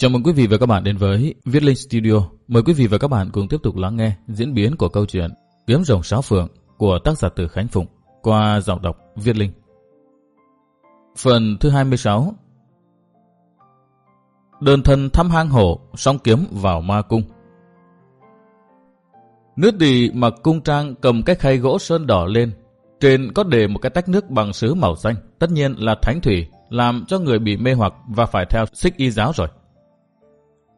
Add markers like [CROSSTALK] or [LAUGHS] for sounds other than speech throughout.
Chào mừng quý vị và các bạn đến với Viết Linh Studio. Mời quý vị và các bạn cùng tiếp tục lắng nghe diễn biến của câu chuyện Kiếm rồng sáo phượng của tác giả từ Khánh Phụng qua giọng đọc Viết Linh. Phần thứ 26 Đơn thân thăm hang hổ, song kiếm vào ma cung. Nước đi mặc cung trang cầm cái khay gỗ sơn đỏ lên. Trên có để một cái tách nước bằng sứ màu xanh, tất nhiên là thánh thủy, làm cho người bị mê hoặc và phải theo xích y giáo rồi.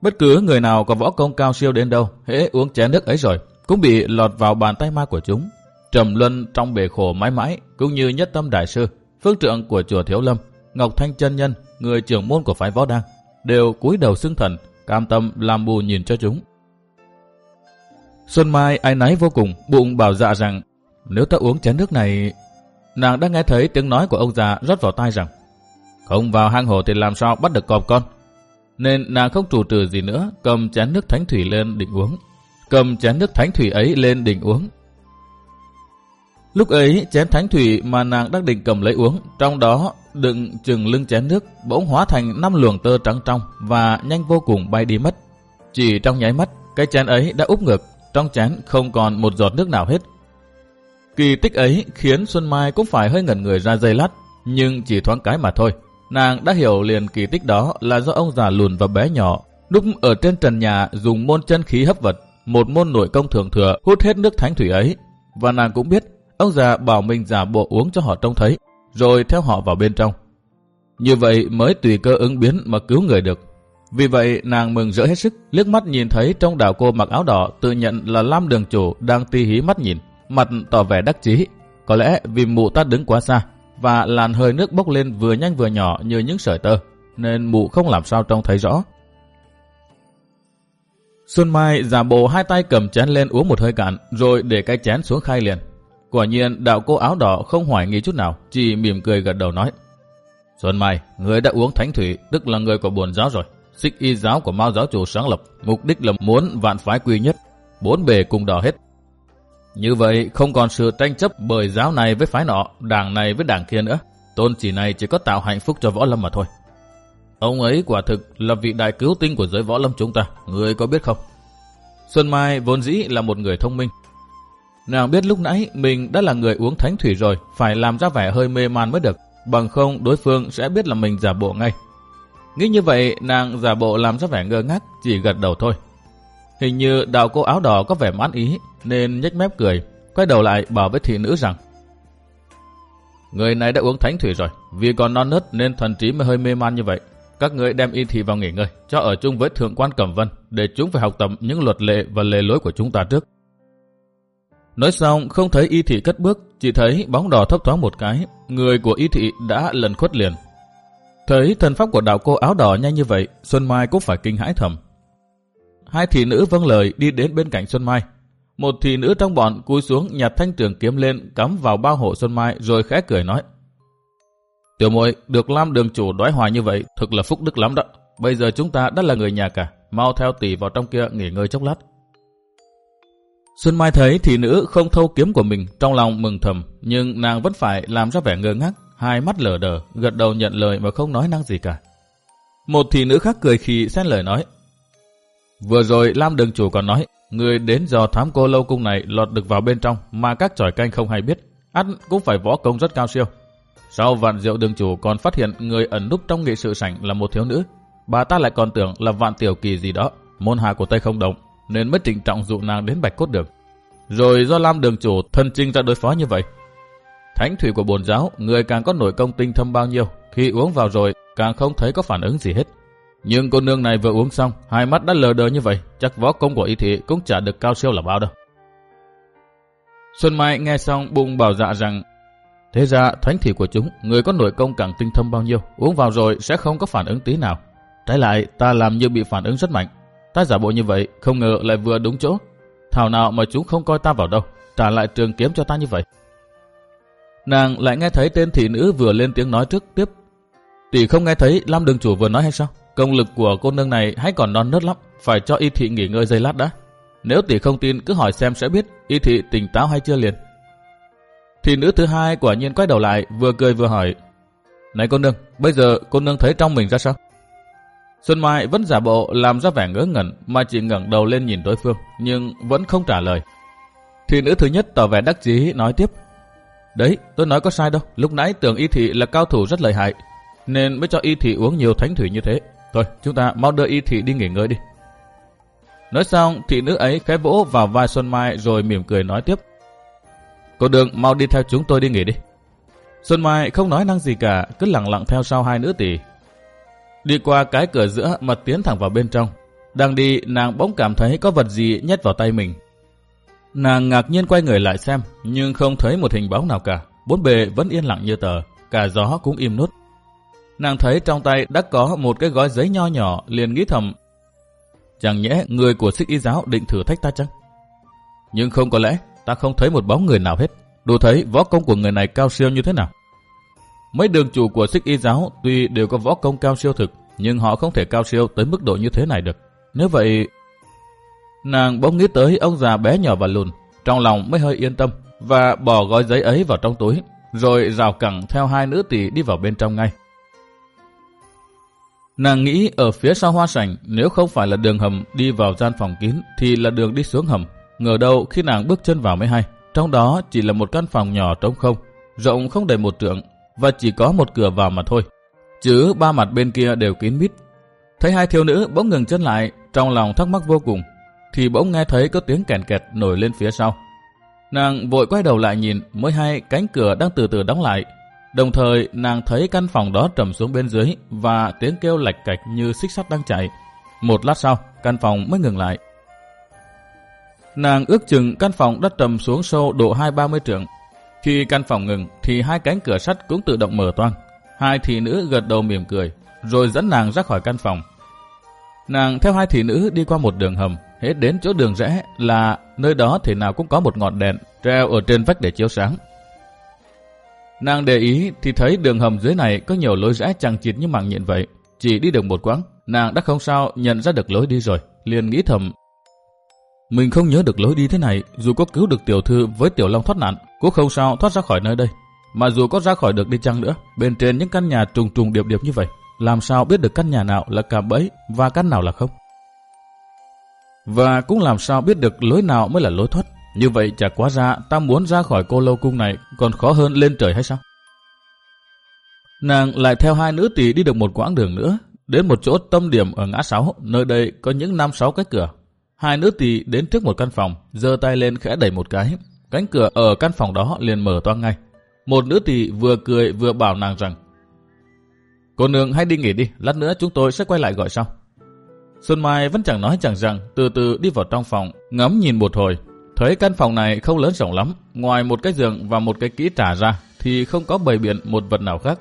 Bất cứ người nào có võ công cao siêu đến đâu, hễ uống chén nước ấy rồi, cũng bị lọt vào bàn tay ma của chúng. Trầm luân trong bể khổ mãi mãi, cũng như nhất tâm đại sư, phương trượng của chùa Thiếu Lâm, Ngọc Thanh chân Nhân, người trưởng môn của phái võ đăng, đều cúi đầu xưng thần, cam tâm làm bù nhìn cho chúng. Xuân Mai ai nấy vô cùng, bụng bảo dạ rằng, nếu ta uống chén nước này... Nàng đã nghe thấy tiếng nói của ông già rót vào tai rằng, không vào hang hồ thì làm sao bắt được cọp con nên nàng không chủ trừ gì nữa, cầm chén nước thánh thủy lên định uống. Cầm chén nước thánh thủy ấy lên định uống. Lúc ấy, chén thánh thủy mà nàng đang định cầm lấy uống, trong đó đựng chừng lưng chén nước bỗng hóa thành năm luồng tơ trắng trong và nhanh vô cùng bay đi mất. Chỉ trong nháy mắt, cái chén ấy đã úp ngược, trong chén không còn một giọt nước nào hết. Kỳ tích ấy khiến Xuân Mai cũng phải hơi ngẩn người ra dây lát, nhưng chỉ thoáng cái mà thôi. Nàng đã hiểu liền kỳ tích đó là do ông già lùn và bé nhỏ lúc ở trên trần nhà dùng môn chân khí hấp vật, một môn nội công thường thừa hút hết nước thánh thủy ấy. Và nàng cũng biết ông già bảo mình giả bộ uống cho họ trông thấy, rồi theo họ vào bên trong. Như vậy mới tùy cơ ứng biến mà cứu người được. Vì vậy nàng mừng rỡ hết sức, liếc mắt nhìn thấy trong đảo cô mặc áo đỏ tự nhận là Lam đường chủ đang ti hí mắt nhìn, mặt tỏ vẻ đắc chí. Có lẽ vì mụ ta đứng quá xa, và làn hơi nước bốc lên vừa nhanh vừa nhỏ như những sợi tơ, nên mụ không làm sao trông thấy rõ. Xuân Mai giả bộ hai tay cầm chén lên uống một hơi cạn, rồi để cái chén xuống khai liền. Quả nhiên đạo cô áo đỏ không hoài nghi chút nào, chỉ mỉm cười gật đầu nói. Xuân Mai, người đã uống thánh thủy, tức là người của buồn giáo rồi. Xích y giáo của Mao giáo chủ sáng lập, mục đích là muốn vạn phái quy nhất, bốn bề cùng đỏ hết, như vậy không còn sự tranh chấp bởi giáo này với phái nọ, đảng này với đảng kia nữa. Tôn chỉ này chỉ có tạo hạnh phúc cho võ lâm mà thôi. Ông ấy quả thực là vị đại cứu tinh của giới võ lâm chúng ta, người có biết không? Xuân Mai vốn dĩ là một người thông minh. Nàng biết lúc nãy mình đã là người uống thánh thủy rồi, phải làm ra vẻ hơi mê man mới được, bằng không đối phương sẽ biết là mình giả bộ ngay. Nghĩ như vậy, nàng giả bộ làm ra vẻ ngơ ngác, chỉ gật đầu thôi. Hình như đạo cô áo đỏ có vẻ mãn ý, nên nhếch mép cười, quay đầu lại bảo với thị nữ rằng Người này đã uống thánh thủy rồi, vì còn non nớt nên thần trí mới hơi mê man như vậy. Các người đem y thị vào nghỉ ngơi, cho ở chung với thượng quan Cẩm Vân, để chúng phải học tập những luật lệ và lề lối của chúng ta trước. Nói xong, không thấy y thị cất bước, chỉ thấy bóng đỏ thấp thoáng một cái, người của y thị đã lần khuất liền. Thấy thần pháp của đạo cô áo đỏ nhanh như vậy, Xuân Mai cũng phải kinh hãi thầm. Hai thị nữ vâng lời đi đến bên cạnh Xuân Mai, một thị nữ trong bọn cúi xuống nhặt thanh trường kiếm lên cắm vào bao hộ Xuân Mai rồi khẽ cười nói. Tiểu muội được Lam đường chủ đói hoài như vậy thực là phúc đức lắm đó. Bây giờ chúng ta đã là người nhà cả, mau theo tỷ vào trong kia nghỉ ngơi chốc lát. Xuân Mai thấy thị nữ không thâu kiếm của mình trong lòng mừng thầm, nhưng nàng vẫn phải làm ra vẻ ngơ ngác, hai mắt lờ đờ, gật đầu nhận lời mà không nói năng gì cả. Một thị nữ khác cười khi xen lời nói. Vừa rồi Lam đường chủ còn nói, Người đến dò thám cô lâu cung này lọt được vào bên trong mà các tròi canh không hay biết. ăn cũng phải võ công rất cao siêu. Sau vạn diệu đường chủ còn phát hiện người ẩn núp trong nghị sự sảnh là một thiếu nữ. Bà ta lại còn tưởng là vạn tiểu kỳ gì đó, môn hạ của Tây không động, nên mới trịnh trọng dụ nàng đến bạch cốt đường. Rồi do Lam đường chủ thân trinh ra đối phó như vậy. Thánh thủy của bồn giáo, người càng có nội công tinh thâm bao nhiêu, khi uống vào rồi càng không thấy có phản ứng gì hết. Nhưng cô nương này vừa uống xong, hai mắt đã lờ đờ như vậy, chắc võ công của y thị cũng chả được cao siêu là bao đâu. Xuân Mai nghe xong bụng bảo dạ rằng, thế ra thánh thị của chúng, người có nội công càng tinh thâm bao nhiêu, uống vào rồi sẽ không có phản ứng tí nào. Trái lại, ta làm như bị phản ứng rất mạnh. Ta giả bộ như vậy, không ngờ lại vừa đúng chỗ. Thảo nào mà chúng không coi ta vào đâu, trả lại trường kiếm cho ta như vậy. Nàng lại nghe thấy tên thị nữ vừa lên tiếng nói trước tiếp. Tỷ không nghe thấy Lam đường chủ vừa nói hay sao? Công lực của cô nương này hãy còn non nớt lắm, phải cho y thị nghỉ ngơi giây lát đã. Nếu tỷ không tin cứ hỏi xem sẽ biết y thị tỉnh táo hay chưa liền. Thì nữ thứ hai quả nhiên quay đầu lại vừa cười vừa hỏi. Này cô nương, bây giờ cô nương thấy trong mình ra sao? Xuân Mai vẫn giả bộ làm ra vẻ ngớ ngẩn mà chỉ ngẩng đầu lên nhìn đối phương, nhưng vẫn không trả lời. Thì nữ thứ nhất tỏ vẻ đắc chí nói tiếp. Đấy, tôi nói có sai đâu, lúc nãy tưởng y thị là cao thủ rất lợi hại, nên mới cho y thị uống nhiều thánh thủy như thế. Thôi, chúng ta mau đưa y thị đi nghỉ ngơi đi. Nói xong, thị nữ ấy khẽ vỗ vào vai Xuân Mai rồi mỉm cười nói tiếp. Cô đường mau đi theo chúng tôi đi nghỉ đi. Xuân Mai không nói năng gì cả, cứ lặng lặng theo sau hai nữ tỷ. Đi qua cái cửa giữa mà tiến thẳng vào bên trong. Đang đi, nàng bỗng cảm thấy có vật gì nhét vào tay mình. Nàng ngạc nhiên quay người lại xem, nhưng không thấy một hình bóng nào cả. Bốn bề vẫn yên lặng như tờ, cả gió cũng im nút. Nàng thấy trong tay đã có một cái gói giấy nho nhỏ, liền nghĩ thầm. Chẳng nhẽ người của xích y giáo định thử thách ta chăng? Nhưng không có lẽ, ta không thấy một bóng người nào hết. Đủ thấy võ công của người này cao siêu như thế nào. Mấy đường chủ của xích y giáo tuy đều có võ công cao siêu thực, nhưng họ không thể cao siêu tới mức độ như thế này được. Nếu vậy... Nàng bỗng nghĩ tới ông già bé nhỏ và lùn, trong lòng mới hơi yên tâm, và bỏ gói giấy ấy vào trong túi, rồi rào cẳng theo hai nữ tỷ đi vào bên trong ngay. Nàng nghĩ ở phía sau hoa sảnh, nếu không phải là đường hầm đi vào gian phòng kín, thì là đường đi xuống hầm. Ngờ đâu khi nàng bước chân vào mới hay, trong đó chỉ là một căn phòng nhỏ trống không, rộng không đầy một trượng, và chỉ có một cửa vào mà thôi. Chứ ba mặt bên kia đều kín mít. Thấy hai thiếu nữ bỗng ngừng chân lại, trong lòng thắc mắc vô cùng, thì bỗng nghe thấy có tiếng kèn kẹt nổi lên phía sau. Nàng vội quay đầu lại nhìn mới hay cánh cửa đang từ từ đóng lại. Đồng thời nàng thấy căn phòng đó trầm xuống bên dưới và tiếng kêu lạch cạch như xích sắt đang chạy. Một lát sau, căn phòng mới ngừng lại. Nàng ước chừng căn phòng đã trầm xuống sâu độ hai ba mươi trượng. Khi căn phòng ngừng thì hai cánh cửa sắt cũng tự động mở toang. Hai thị nữ gật đầu mỉm cười, rồi dẫn nàng ra khỏi căn phòng. Nàng theo hai thị nữ đi qua một đường hầm, hết đến chỗ đường rẽ là nơi đó thể nào cũng có một ngọn đèn treo ở trên vách để chiếu sáng. Nàng để ý thì thấy đường hầm dưới này có nhiều lối rẽ chẳng chịt như mạng nhện vậy. Chỉ đi được một quãng, nàng đã không sao nhận ra được lối đi rồi, liền nghĩ thầm. Mình không nhớ được lối đi thế này, dù có cứu được tiểu thư với tiểu long thoát nạn, cũng không sao thoát ra khỏi nơi đây. Mà dù có ra khỏi được đi chăng nữa, bên trên những căn nhà trùng trùng điệp điệp như vậy, làm sao biết được căn nhà nào là cạm bẫy và căn nào là không? Và cũng làm sao biết được lối nào mới là lối thoát. Như vậy chả quá ra ta muốn ra khỏi cô lâu cung này còn khó hơn lên trời hay sao? Nàng lại theo hai nữ tỷ đi được một quãng đường nữa, đến một chỗ tâm điểm ở ngã sáu, nơi đây có những năm sáu cái cửa. Hai nữ tỷ đến trước một căn phòng, giơ tay lên khẽ đẩy một cái. Cánh cửa ở căn phòng đó liền mở toang ngay. Một nữ tỷ vừa cười vừa bảo nàng rằng Cô nương hãy đi nghỉ đi, lát nữa chúng tôi sẽ quay lại gọi sau. Xuân Mai vẫn chẳng nói chẳng rằng, từ từ đi vào trong phòng, ngắm nhìn một hồi. Thấy căn phòng này không lớn rộng lắm, ngoài một cái giường và một cái kỹ trả ra, thì không có bày biện một vật nào khác.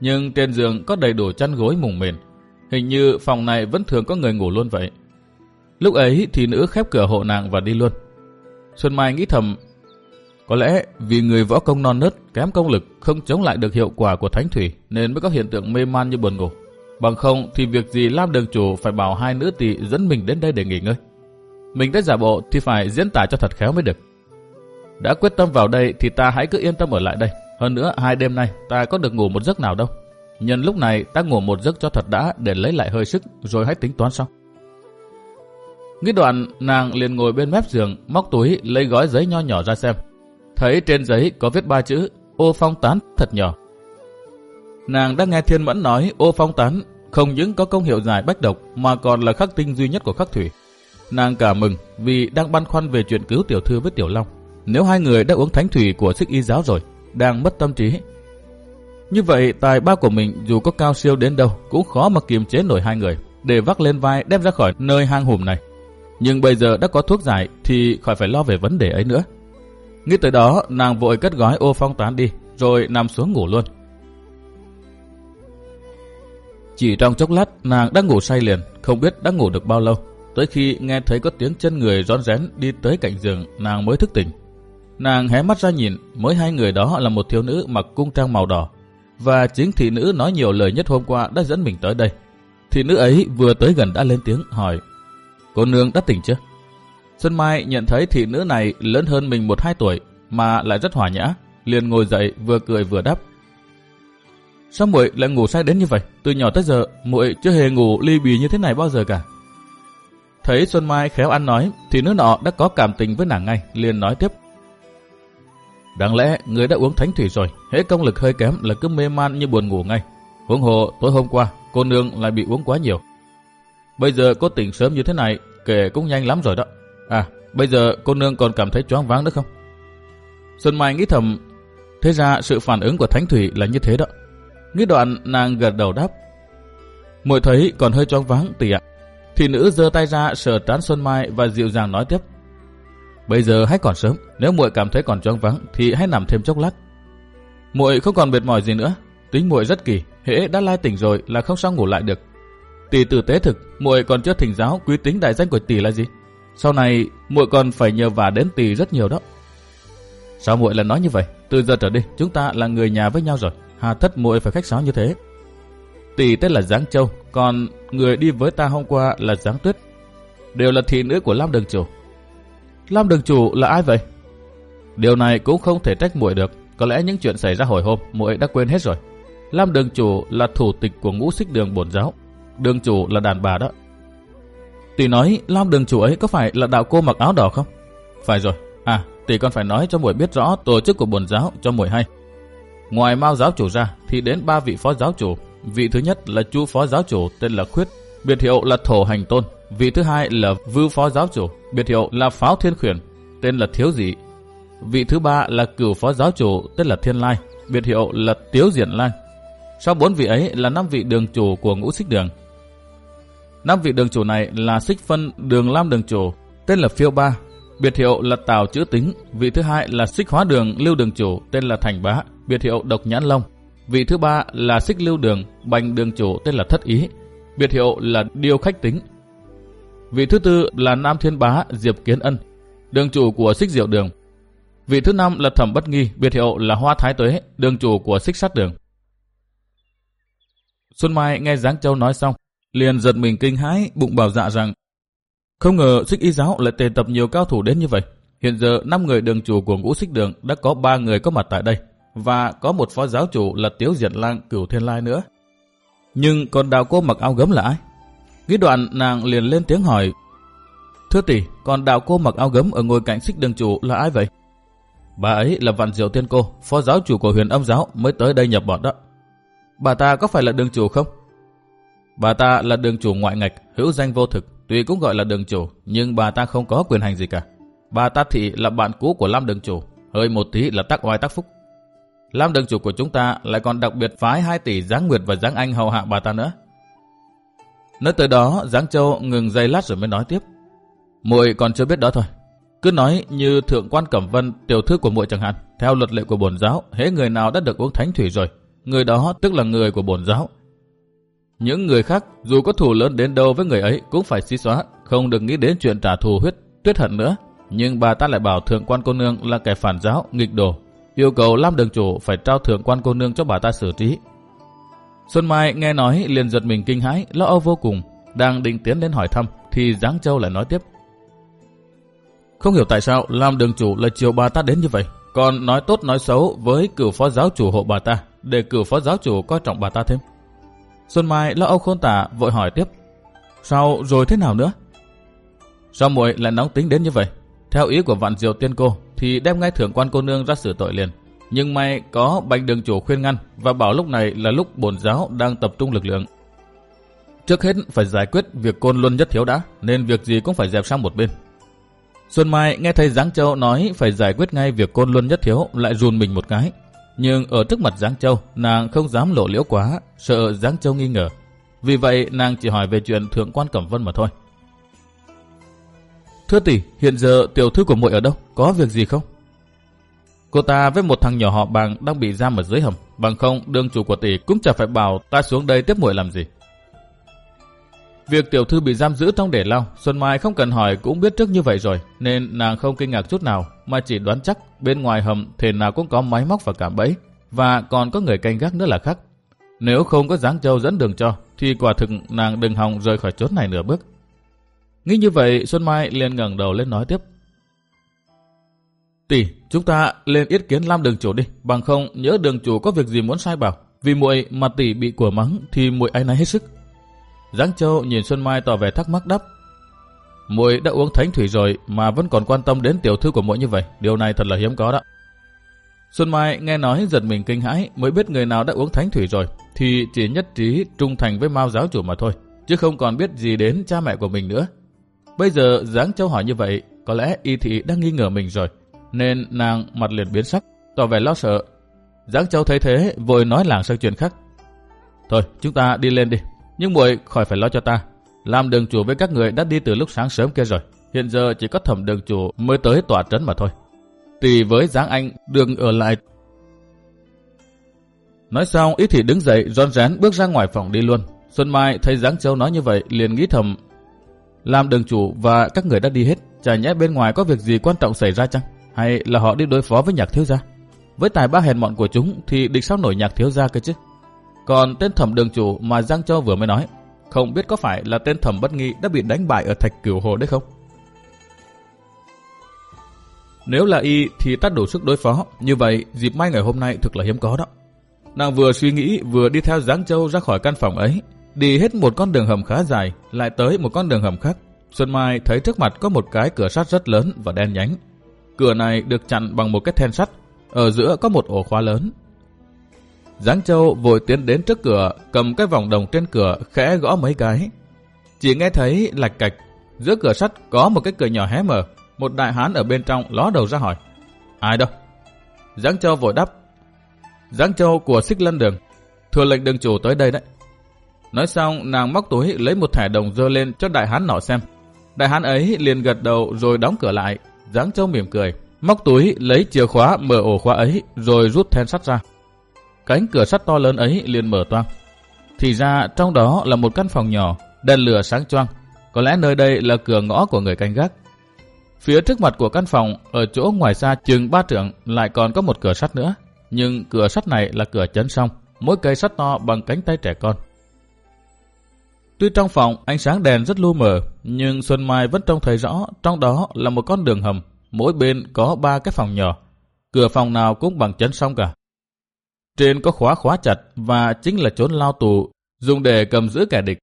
Nhưng trên giường có đầy đủ chăn gối mùng mền. Hình như phòng này vẫn thường có người ngủ luôn vậy. Lúc ấy thì nữ khép cửa hộ nàng và đi luôn. Xuân Mai nghĩ thầm, có lẽ vì người võ công non nớt, kém công lực, không chống lại được hiệu quả của thánh thủy nên mới có hiện tượng mê man như buồn ngủ. Bằng không thì việc gì Lam Đường Chủ phải bảo hai nữ tỷ dẫn mình đến đây để nghỉ ngơi. Mình đã giả bộ thì phải diễn tả cho thật khéo mới được. Đã quyết tâm vào đây thì ta hãy cứ yên tâm ở lại đây. Hơn nữa, hai đêm nay, ta có được ngủ một giấc nào đâu. Nhân lúc này, ta ngủ một giấc cho thật đã để lấy lại hơi sức, rồi hãy tính toán sau. Nghĩ đoạn, nàng liền ngồi bên mép giường, móc túi, lấy gói giấy nho nhỏ ra xem. Thấy trên giấy có viết ba chữ, ô phong tán, thật nhỏ. Nàng đã nghe thiên mẫn nói, ô phong tán, không những có công hiệu giải bách độc, mà còn là khắc tinh duy nhất của khắc thủy. Nàng cả mừng vì đang băn khoăn về chuyện cứu tiểu thư với tiểu long. Nếu hai người đã uống thánh thủy của xích y giáo rồi, đang mất tâm trí. Như vậy tài ba của mình dù có cao siêu đến đâu cũng khó mà kiềm chế nổi hai người để vác lên vai đem ra khỏi nơi hang hùm này. Nhưng bây giờ đã có thuốc giải thì khỏi phải lo về vấn đề ấy nữa. Nghĩ tới đó nàng vội cất gói ô phong tán đi rồi nằm xuống ngủ luôn. Chỉ trong chốc lát nàng đã ngủ say liền, không biết đã ngủ được bao lâu. Tới khi nghe thấy có tiếng chân người rón rén đi tới cạnh giường, nàng mới thức tỉnh. Nàng hé mắt ra nhìn, mới hai người đó là một thiếu nữ mặc cung trang màu đỏ. Và chính thị nữ nói nhiều lời nhất hôm qua đã dẫn mình tới đây. Thị nữ ấy vừa tới gần đã lên tiếng hỏi, Cô nương đã tỉnh chưa? Xuân Mai nhận thấy thị nữ này lớn hơn mình một hai tuổi mà lại rất hòa nhã, liền ngồi dậy vừa cười vừa đáp. Sao muội lại ngủ say đến như vậy? Từ nhỏ tới giờ, muội chưa hề ngủ ly bì như thế này bao giờ cả. Thấy Xuân Mai khéo ăn nói, thì nữ nọ đã có cảm tình với nàng ngay, liền nói tiếp. Đáng lẽ người đã uống thánh thủy rồi, hễ công lực hơi kém là cứ mê man như buồn ngủ ngay. Huống hồ tối hôm qua, cô nương lại bị uống quá nhiều. Bây giờ cô tỉnh sớm như thế này, kể cũng nhanh lắm rồi đó. À, bây giờ cô nương còn cảm thấy choáng váng nữa không? Xuân Mai nghĩ thầm, thế ra sự phản ứng của thánh thủy là như thế đó. Nghĩ đoạn nàng gật đầu đáp. Muội thấy còn hơi choáng váng tỷ ạ. Thì nữ giơ tay ra sờ trán Xuân Mai và dịu dàng nói tiếp. Bây giờ hãy còn sớm, nếu muội cảm thấy còn choáng váng thì hãy nằm thêm chốc lát. Muội không còn mệt mỏi gì nữa, tính muội rất kỳ, hễ đã lai tỉnh rồi là không sao ngủ lại được. Tỷ tử tế thực, muội còn chưa thỉnh giáo quý tính đại danh của tỷ là gì? Sau này muội còn phải nhờ vả đến tỷ rất nhiều đó. Sao muội lại nói như vậy? Từ giờ trở đi chúng ta là người nhà với nhau rồi, hà thất muội phải khách sáo như thế. Tỷ tên là Giáng Châu, còn người đi với ta hôm qua là Giáng Tuyết. Đều là thị nữ của Lam Đường Chủ. Lam Đường Chủ là ai vậy? Điều này cũng không thể trách muội được. Có lẽ những chuyện xảy ra hồi hôm muội đã quên hết rồi. Lam Đường Chủ là thủ tịch của ngũ xích đường bổn giáo. Đường Chủ là đàn bà đó. Tỷ nói Lam Đường Chủ ấy có phải là đạo cô mặc áo đỏ không? Phải rồi. À, tỷ còn phải nói cho muội biết rõ tổ chức của bổn giáo cho muội hay. Ngoài Mao giáo chủ ra thì đến ba vị phó giáo chủ Vị thứ nhất là chu phó giáo chủ tên là Khuyết, biệt hiệu là Thổ Hành Tôn. Vị thứ hai là Vư phó giáo chủ, biệt hiệu là Pháo Thiên Khuyển, tên là Thiếu Dị. Vị thứ ba là Cửu phó giáo chủ tên là Thiên Lai, biệt hiệu là Tiếu Diện Lai. Sau bốn vị ấy là năm vị đường chủ của ngũ xích đường. Năm vị đường chủ này là xích phân đường Lam đường chủ, tên là Phiêu Ba, biệt hiệu là Tào Chữ Tính. Vị thứ hai là xích hóa đường Lưu đường chủ, tên là Thành Bá, biệt hiệu Độc Nhãn Long. Vị thứ ba là xích lưu đường, bành đường chủ tên là Thất Ý, biệt hiệu là Điêu Khách Tính. Vị thứ tư là Nam Thiên Bá Diệp Kiến Ân, đường chủ của xích diệu đường. Vị thứ năm là Thẩm Bất Nghi, biệt hiệu là Hoa Thái Tuế, đường chủ của xích sát đường. Xuân Mai nghe Giáng Châu nói xong, liền giật mình kinh hãi, bụng bảo dạ rằng không ngờ xích y giáo lại tề tập nhiều cao thủ đến như vậy. Hiện giờ năm người đường chủ của ngũ xích đường đã có ba người có mặt tại đây và có một phó giáo chủ là Tiếu Diệt Lang Cửu Thiên Lai nữa. Nhưng còn đào cô mặc áo gấm là ai? Nghĩ đoạn nàng liền lên tiếng hỏi Thưa tỷ, còn đạo cô mặc áo gấm ở ngôi cạnh xích đường chủ là ai vậy? Bà ấy là Vạn Diệu Tiên Cô, phó giáo chủ của huyền âm giáo mới tới đây nhập bọn đó. Bà ta có phải là đường chủ không? Bà ta là đường chủ ngoại ngạch, hữu danh vô thực, tuy cũng gọi là đường chủ, nhưng bà ta không có quyền hành gì cả. Bà ta thị là bạn cũ của Lam đường chủ, hơi một tí là tác oai tác phúc. Lam đường chủ của chúng ta lại còn đặc biệt phái 2 tỷ Giáng Nguyệt và Giáng Anh hầu hạ bà ta nữa. Nói tới đó, Giáng Châu ngừng giây lát rồi mới nói tiếp. Muội còn chưa biết đó thôi. Cứ nói như thượng quan Cẩm Vân, tiểu thư của muội chẳng hạn, theo luật lệ của bổn giáo, hễ người nào đã được uống thánh thủy rồi, người đó tức là người của bổn giáo. Những người khác, dù có thù lớn đến đâu với người ấy cũng phải xí xóa, không được nghĩ đến chuyện trả thù huyết, tuyết hận nữa. Nhưng bà ta lại bảo thượng quan cô nương là kẻ phản giáo, nghịch đồ, yêu cầu Lam đường chủ phải trao thưởng quan cô nương cho bà ta xử trí. Xuân Mai nghe nói liền giật mình kinh hãi, lo âu vô cùng, đang định tiến đến hỏi thăm thì Giáng Châu lại nói tiếp. Không hiểu tại sao Lam đường chủ lại chiều bà ta đến như vậy, còn nói tốt nói xấu với cửu phó giáo chủ hộ bà ta, để cửu phó giáo chủ coi trọng bà ta thêm. Xuân Mai lo âu khôn tả vội hỏi tiếp, sao rồi thế nào nữa? Sao muội lại nóng tính đến như vậy? Theo ý của vạn diệu tiên cô thì đem ngay thưởng quan cô nương ra xử tội liền. Nhưng may có bạch đường chủ khuyên ngăn và bảo lúc này là lúc bổn giáo đang tập trung lực lượng. Trước hết phải giải quyết việc côn luân nhất thiếu đã, nên việc gì cũng phải dẹp sang một bên. Xuân Mai nghe thấy Giáng Châu nói phải giải quyết ngay việc côn luân nhất thiếu lại run mình một cái. Nhưng ở trước mặt Giáng Châu, nàng không dám lộ liễu quá, sợ Giáng Châu nghi ngờ. Vì vậy nàng chỉ hỏi về chuyện thượng quan Cẩm Vân mà thôi. Thưa tỷ, hiện giờ tiểu thư của muội ở đâu? Có việc gì không? Cô ta với một thằng nhỏ họ bằng đang bị giam ở dưới hầm. Bằng không, đương chủ của tỷ cũng chả phải bảo ta xuống đây tiếp muội làm gì. Việc tiểu thư bị giam giữ trong để lao, Xuân Mai không cần hỏi cũng biết trước như vậy rồi, nên nàng không kinh ngạc chút nào, mà chỉ đoán chắc bên ngoài hầm thể nào cũng có máy móc và cảm bẫy, và còn có người canh gác nữa là khác. Nếu không có dáng châu dẫn đường cho, thì quả thực nàng đừng hòng rời khỏi chốn này nửa bước. Nghĩ như vậy, Xuân Mai liền ngẩng đầu lên nói tiếp. Tỷ, chúng ta lên ý kiến Lam đường chủ đi, bằng không nhớ đường chủ có việc gì muốn sai bảo. Vì muội mà tỷ bị của mắng thì muội ai nấy hết sức. Giáng Châu nhìn Xuân Mai tỏ vẻ thắc mắc đáp. Muội đã uống thánh thủy rồi mà vẫn còn quan tâm đến tiểu thư của muội như vậy, điều này thật là hiếm có đó. Xuân Mai nghe nói giật mình kinh hãi mới biết người nào đã uống thánh thủy rồi thì chỉ nhất trí trung thành với Mao giáo chủ mà thôi, chứ không còn biết gì đến cha mẹ của mình nữa. Bây giờ dáng Châu hỏi như vậy, có lẽ y thị đang nghi ngờ mình rồi, nên nàng mặt liền biến sắc, tỏ vẻ lo sợ. Giáng Châu thấy thế, vội nói làng sang chuyện khác. Thôi, chúng ta đi lên đi, nhưng muội khỏi phải lo cho ta. Làm đường chủ với các người đã đi từ lúc sáng sớm kia rồi, hiện giờ chỉ có thẩm đường chủ mới tới tòa trấn mà thôi. Tùy với Giáng Anh, đường ở lại. Nói xong, ít thị đứng dậy, rón rén bước ra ngoài phòng đi luôn. Xuân Mai thấy Giáng Châu nói như vậy, liền nghĩ thầm. Làm đường chủ và các người đã đi hết, chả nhẽ bên ngoài có việc gì quan trọng xảy ra chăng? Hay là họ đi đối phó với nhạc thiếu gia? Với tài ba hèn mọn của chúng thì địch sao nổi nhạc thiếu gia cơ chứ? Còn tên thẩm đường chủ mà Giang Châu vừa mới nói, không biết có phải là tên thẩm bất nghi đã bị đánh bại ở thạch cửu hồ đấy không? Nếu là y thì ta đủ sức đối phó, như vậy dịp mai ngày hôm nay thực là hiếm có đó. Nàng vừa suy nghĩ vừa đi theo Giáng Châu ra khỏi căn phòng ấy, đi hết một con đường hầm khá dài, lại tới một con đường hầm khác. Xuân Mai thấy trước mặt có một cái cửa sắt rất lớn và đen nhánh. Cửa này được chặn bằng một cái then sắt, ở giữa có một ổ khóa lớn. Giáng Châu vội tiến đến trước cửa, cầm cái vòng đồng trên cửa khẽ gõ mấy cái. Chỉ nghe thấy lạch cạch, giữa cửa sắt có một cái cửa nhỏ hé mở, một đại hán ở bên trong ló đầu ra hỏi. Ai đâu? Giáng Châu vội đáp. Giáng Châu của Xích Lân Đường, thừa lệnh đường chủ tới đây đấy. Nói xong, nàng móc túi lấy một thẻ đồng dơ lên cho đại hán nọ xem. Đại hán ấy liền gật đầu rồi đóng cửa lại. dáng Châu mỉm cười, móc túi lấy chìa khóa mở ổ khóa ấy rồi rút then sắt ra. Cánh cửa sắt to lớn ấy liền mở toang. Thì ra trong đó là một căn phòng nhỏ, đèn lửa sáng choang. Có lẽ nơi đây là cửa ngõ của người canh gác. Phía trước mặt của căn phòng, ở chỗ ngoài xa chừng ba trượng lại còn có một cửa sắt nữa. Nhưng cửa sắt này là cửa chấn song, mỗi cây sắt to bằng cánh tay trẻ con. Tuy trong phòng ánh sáng đèn rất lu mờ, nhưng Xuân Mai vẫn trông thấy rõ trong đó là một con đường hầm, mỗi bên có ba cái phòng nhỏ. Cửa phòng nào cũng bằng chấn song cả. Trên có khóa khóa chặt và chính là chốn lao tù, dùng để cầm giữ kẻ địch.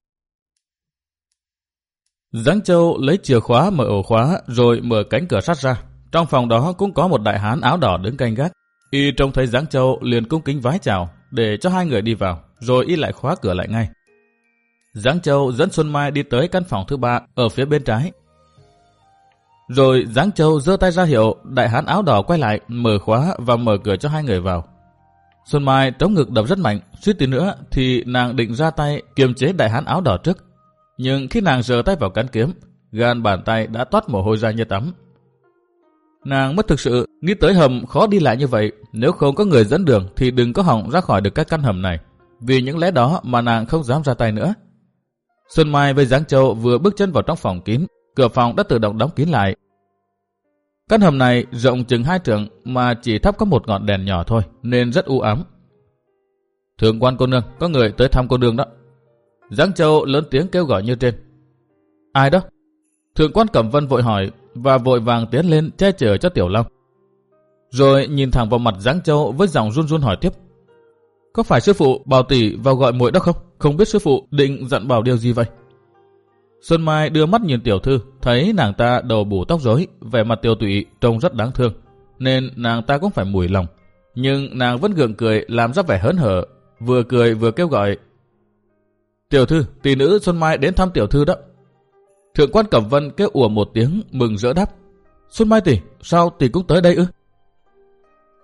Giáng Châu lấy chìa khóa mở ổ khóa rồi mở cánh cửa sắt ra. Trong phòng đó cũng có một đại hán áo đỏ đứng canh gác. Y trông thấy Giáng Châu liền cung kính vái chào để cho hai người đi vào, rồi y lại khóa cửa lại ngay. Giáng Châu dẫn Xuân Mai đi tới căn phòng thứ ba ở phía bên trái. Rồi Giáng Châu giơ tay ra hiệu, đại hán áo đỏ quay lại, mở khóa và mở cửa cho hai người vào. Xuân Mai trống ngực đập rất mạnh, suýt tí nữa thì nàng định ra tay kiềm chế đại hán áo đỏ trước. Nhưng khi nàng giơ tay vào cán kiếm, gan bàn tay đã toát mồ hôi ra như tắm. Nàng mất thực sự nghĩ tới hầm khó đi lại như vậy, nếu không có người dẫn đường thì đừng có hỏng ra khỏi được các căn hầm này. Vì những lẽ đó mà nàng không dám ra tay nữa. Xuân Mai với Giáng Châu vừa bước chân vào trong phòng kín, cửa phòng đã tự động đóng kín lại. Căn hầm này rộng chừng hai trượng mà chỉ thắp có một ngọn đèn nhỏ thôi, nên rất u ám. Thượng quan cô nương, có người tới thăm cô nương đó. Giáng Châu lớn tiếng kêu gọi như trên. Ai đó? Thượng quan Cẩm Vân vội hỏi và vội vàng tiến lên che chở cho Tiểu Long. Rồi nhìn thẳng vào mặt Giáng Châu với giọng run run hỏi tiếp. Có phải sư phụ bảo tỷ vào gọi muội đó không? Không biết sư phụ định dặn bảo điều gì vậy? Xuân Mai đưa mắt nhìn tiểu thư, thấy nàng ta đầu bù tóc rối, vẻ mặt tiêu tụy trông rất đáng thương, nên nàng ta cũng phải mùi lòng. Nhưng nàng vẫn gượng cười làm ra vẻ hớn hở, vừa cười vừa kêu gọi. Tiểu thư, tỷ nữ Xuân Mai đến thăm tiểu thư đó. Thượng quan Cẩm Vân kêu ủa một tiếng mừng rỡ đáp. Xuân Mai tỷ, sao tỷ cũng tới đây ư?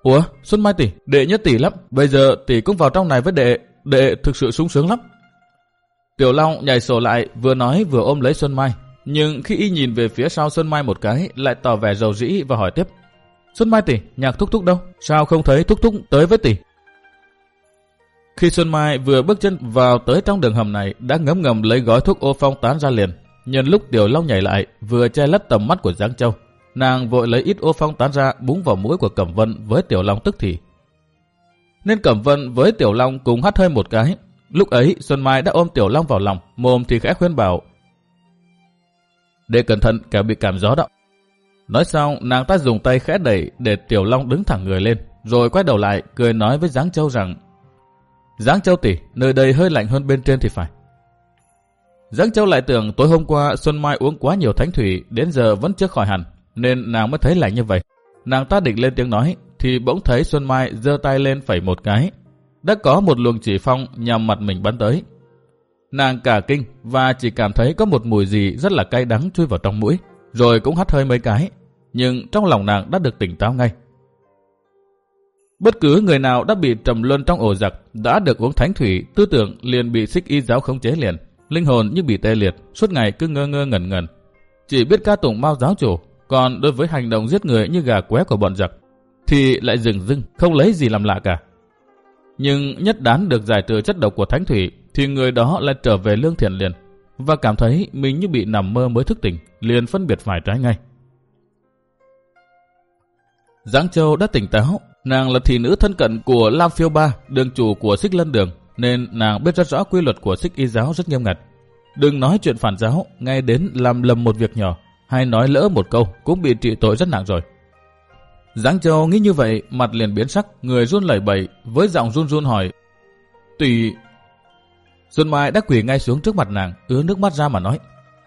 Ủa, Xuân Mai tỷ, đệ nhất tỷ lắm, bây giờ tỷ cũng vào trong này với đệ, đệ thực sự sung sướng lắm. Tiểu Long nhảy sổ lại, vừa nói vừa ôm lấy Xuân Mai. Nhưng khi y nhìn về phía sau Xuân Mai một cái, lại tỏ vẻ dầu dĩ và hỏi tiếp. Xuân Mai tỷ, nhạc thúc thúc đâu? Sao không thấy thúc thúc tới với tỷ? Khi Xuân Mai vừa bước chân vào tới trong đường hầm này, đã ngấm ngầm lấy gói thuốc ô phong tán ra liền. Nhân lúc Tiểu Long nhảy lại, vừa che lấp tầm mắt của Giang Châu, nàng vội lấy ít ô phong tán ra búng vào mũi của Cẩm Vân với Tiểu Long tức thì. Nên Cẩm Vân với Tiểu Long cùng hắt hơi một cái, Lúc ấy Xuân Mai đã ôm Tiểu Long vào lòng, mồm thì khẽ khuyên bảo. Để cẩn thận kẻo bị cảm gió đó. Nói xong, nàng ta dùng tay khẽ đẩy để Tiểu Long đứng thẳng người lên, rồi quay đầu lại, cười nói với Giáng Châu rằng Giáng Châu tỷ, nơi đây hơi lạnh hơn bên trên thì phải. Giáng Châu lại tưởng tối hôm qua Xuân Mai uống quá nhiều thánh thủy, đến giờ vẫn chưa khỏi hẳn, nên nàng mới thấy lại như vậy. Nàng ta định lên tiếng nói, thì bỗng thấy Xuân Mai giơ tay lên phẩy một cái. Đã có một luồng chỉ phong nhằm mặt mình bắn tới. Nàng cả kinh và chỉ cảm thấy có một mùi gì rất là cay đắng chui vào trong mũi, rồi cũng hắt hơi mấy cái. Nhưng trong lòng nàng đã được tỉnh táo ngay. Bất cứ người nào đã bị trầm luân trong ổ giặc, đã được uống thánh thủy, tư tưởng liền bị xích y giáo khống chế liền. Linh hồn như bị tê liệt, suốt ngày cứ ngơ ngơ ngẩn ngẩn. Chỉ biết ca tụng mau giáo chủ, còn đối với hành động giết người như gà qué của bọn giặc, thì lại dừng dưng, không lấy gì làm lạ cả. Nhưng nhất đán được giải trừ chất độc của thánh thủy, thì người đó lại trở về lương thiện liền, và cảm thấy mình như bị nằm mơ mới thức tỉnh, liền phân biệt phải trái ngay. Giáng Châu đã tỉnh táo, nàng là thị nữ thân cận của Lam Phiêu Ba, đường chủ của Xích Lân Đường, nên nàng biết rất rõ quy luật của Xích Y giáo rất nghiêm ngặt. Đừng nói chuyện phản giáo, ngay đến làm lầm một việc nhỏ, hay nói lỡ một câu cũng bị trị tội rất nặng rồi. Giáng Châu nghĩ như vậy, mặt liền biến sắc, người run lẩy bẩy, với giọng run run hỏi. Tỷ... Xuân Mai đã quỳ ngay xuống trước mặt nàng, ứa nước mắt ra mà nói.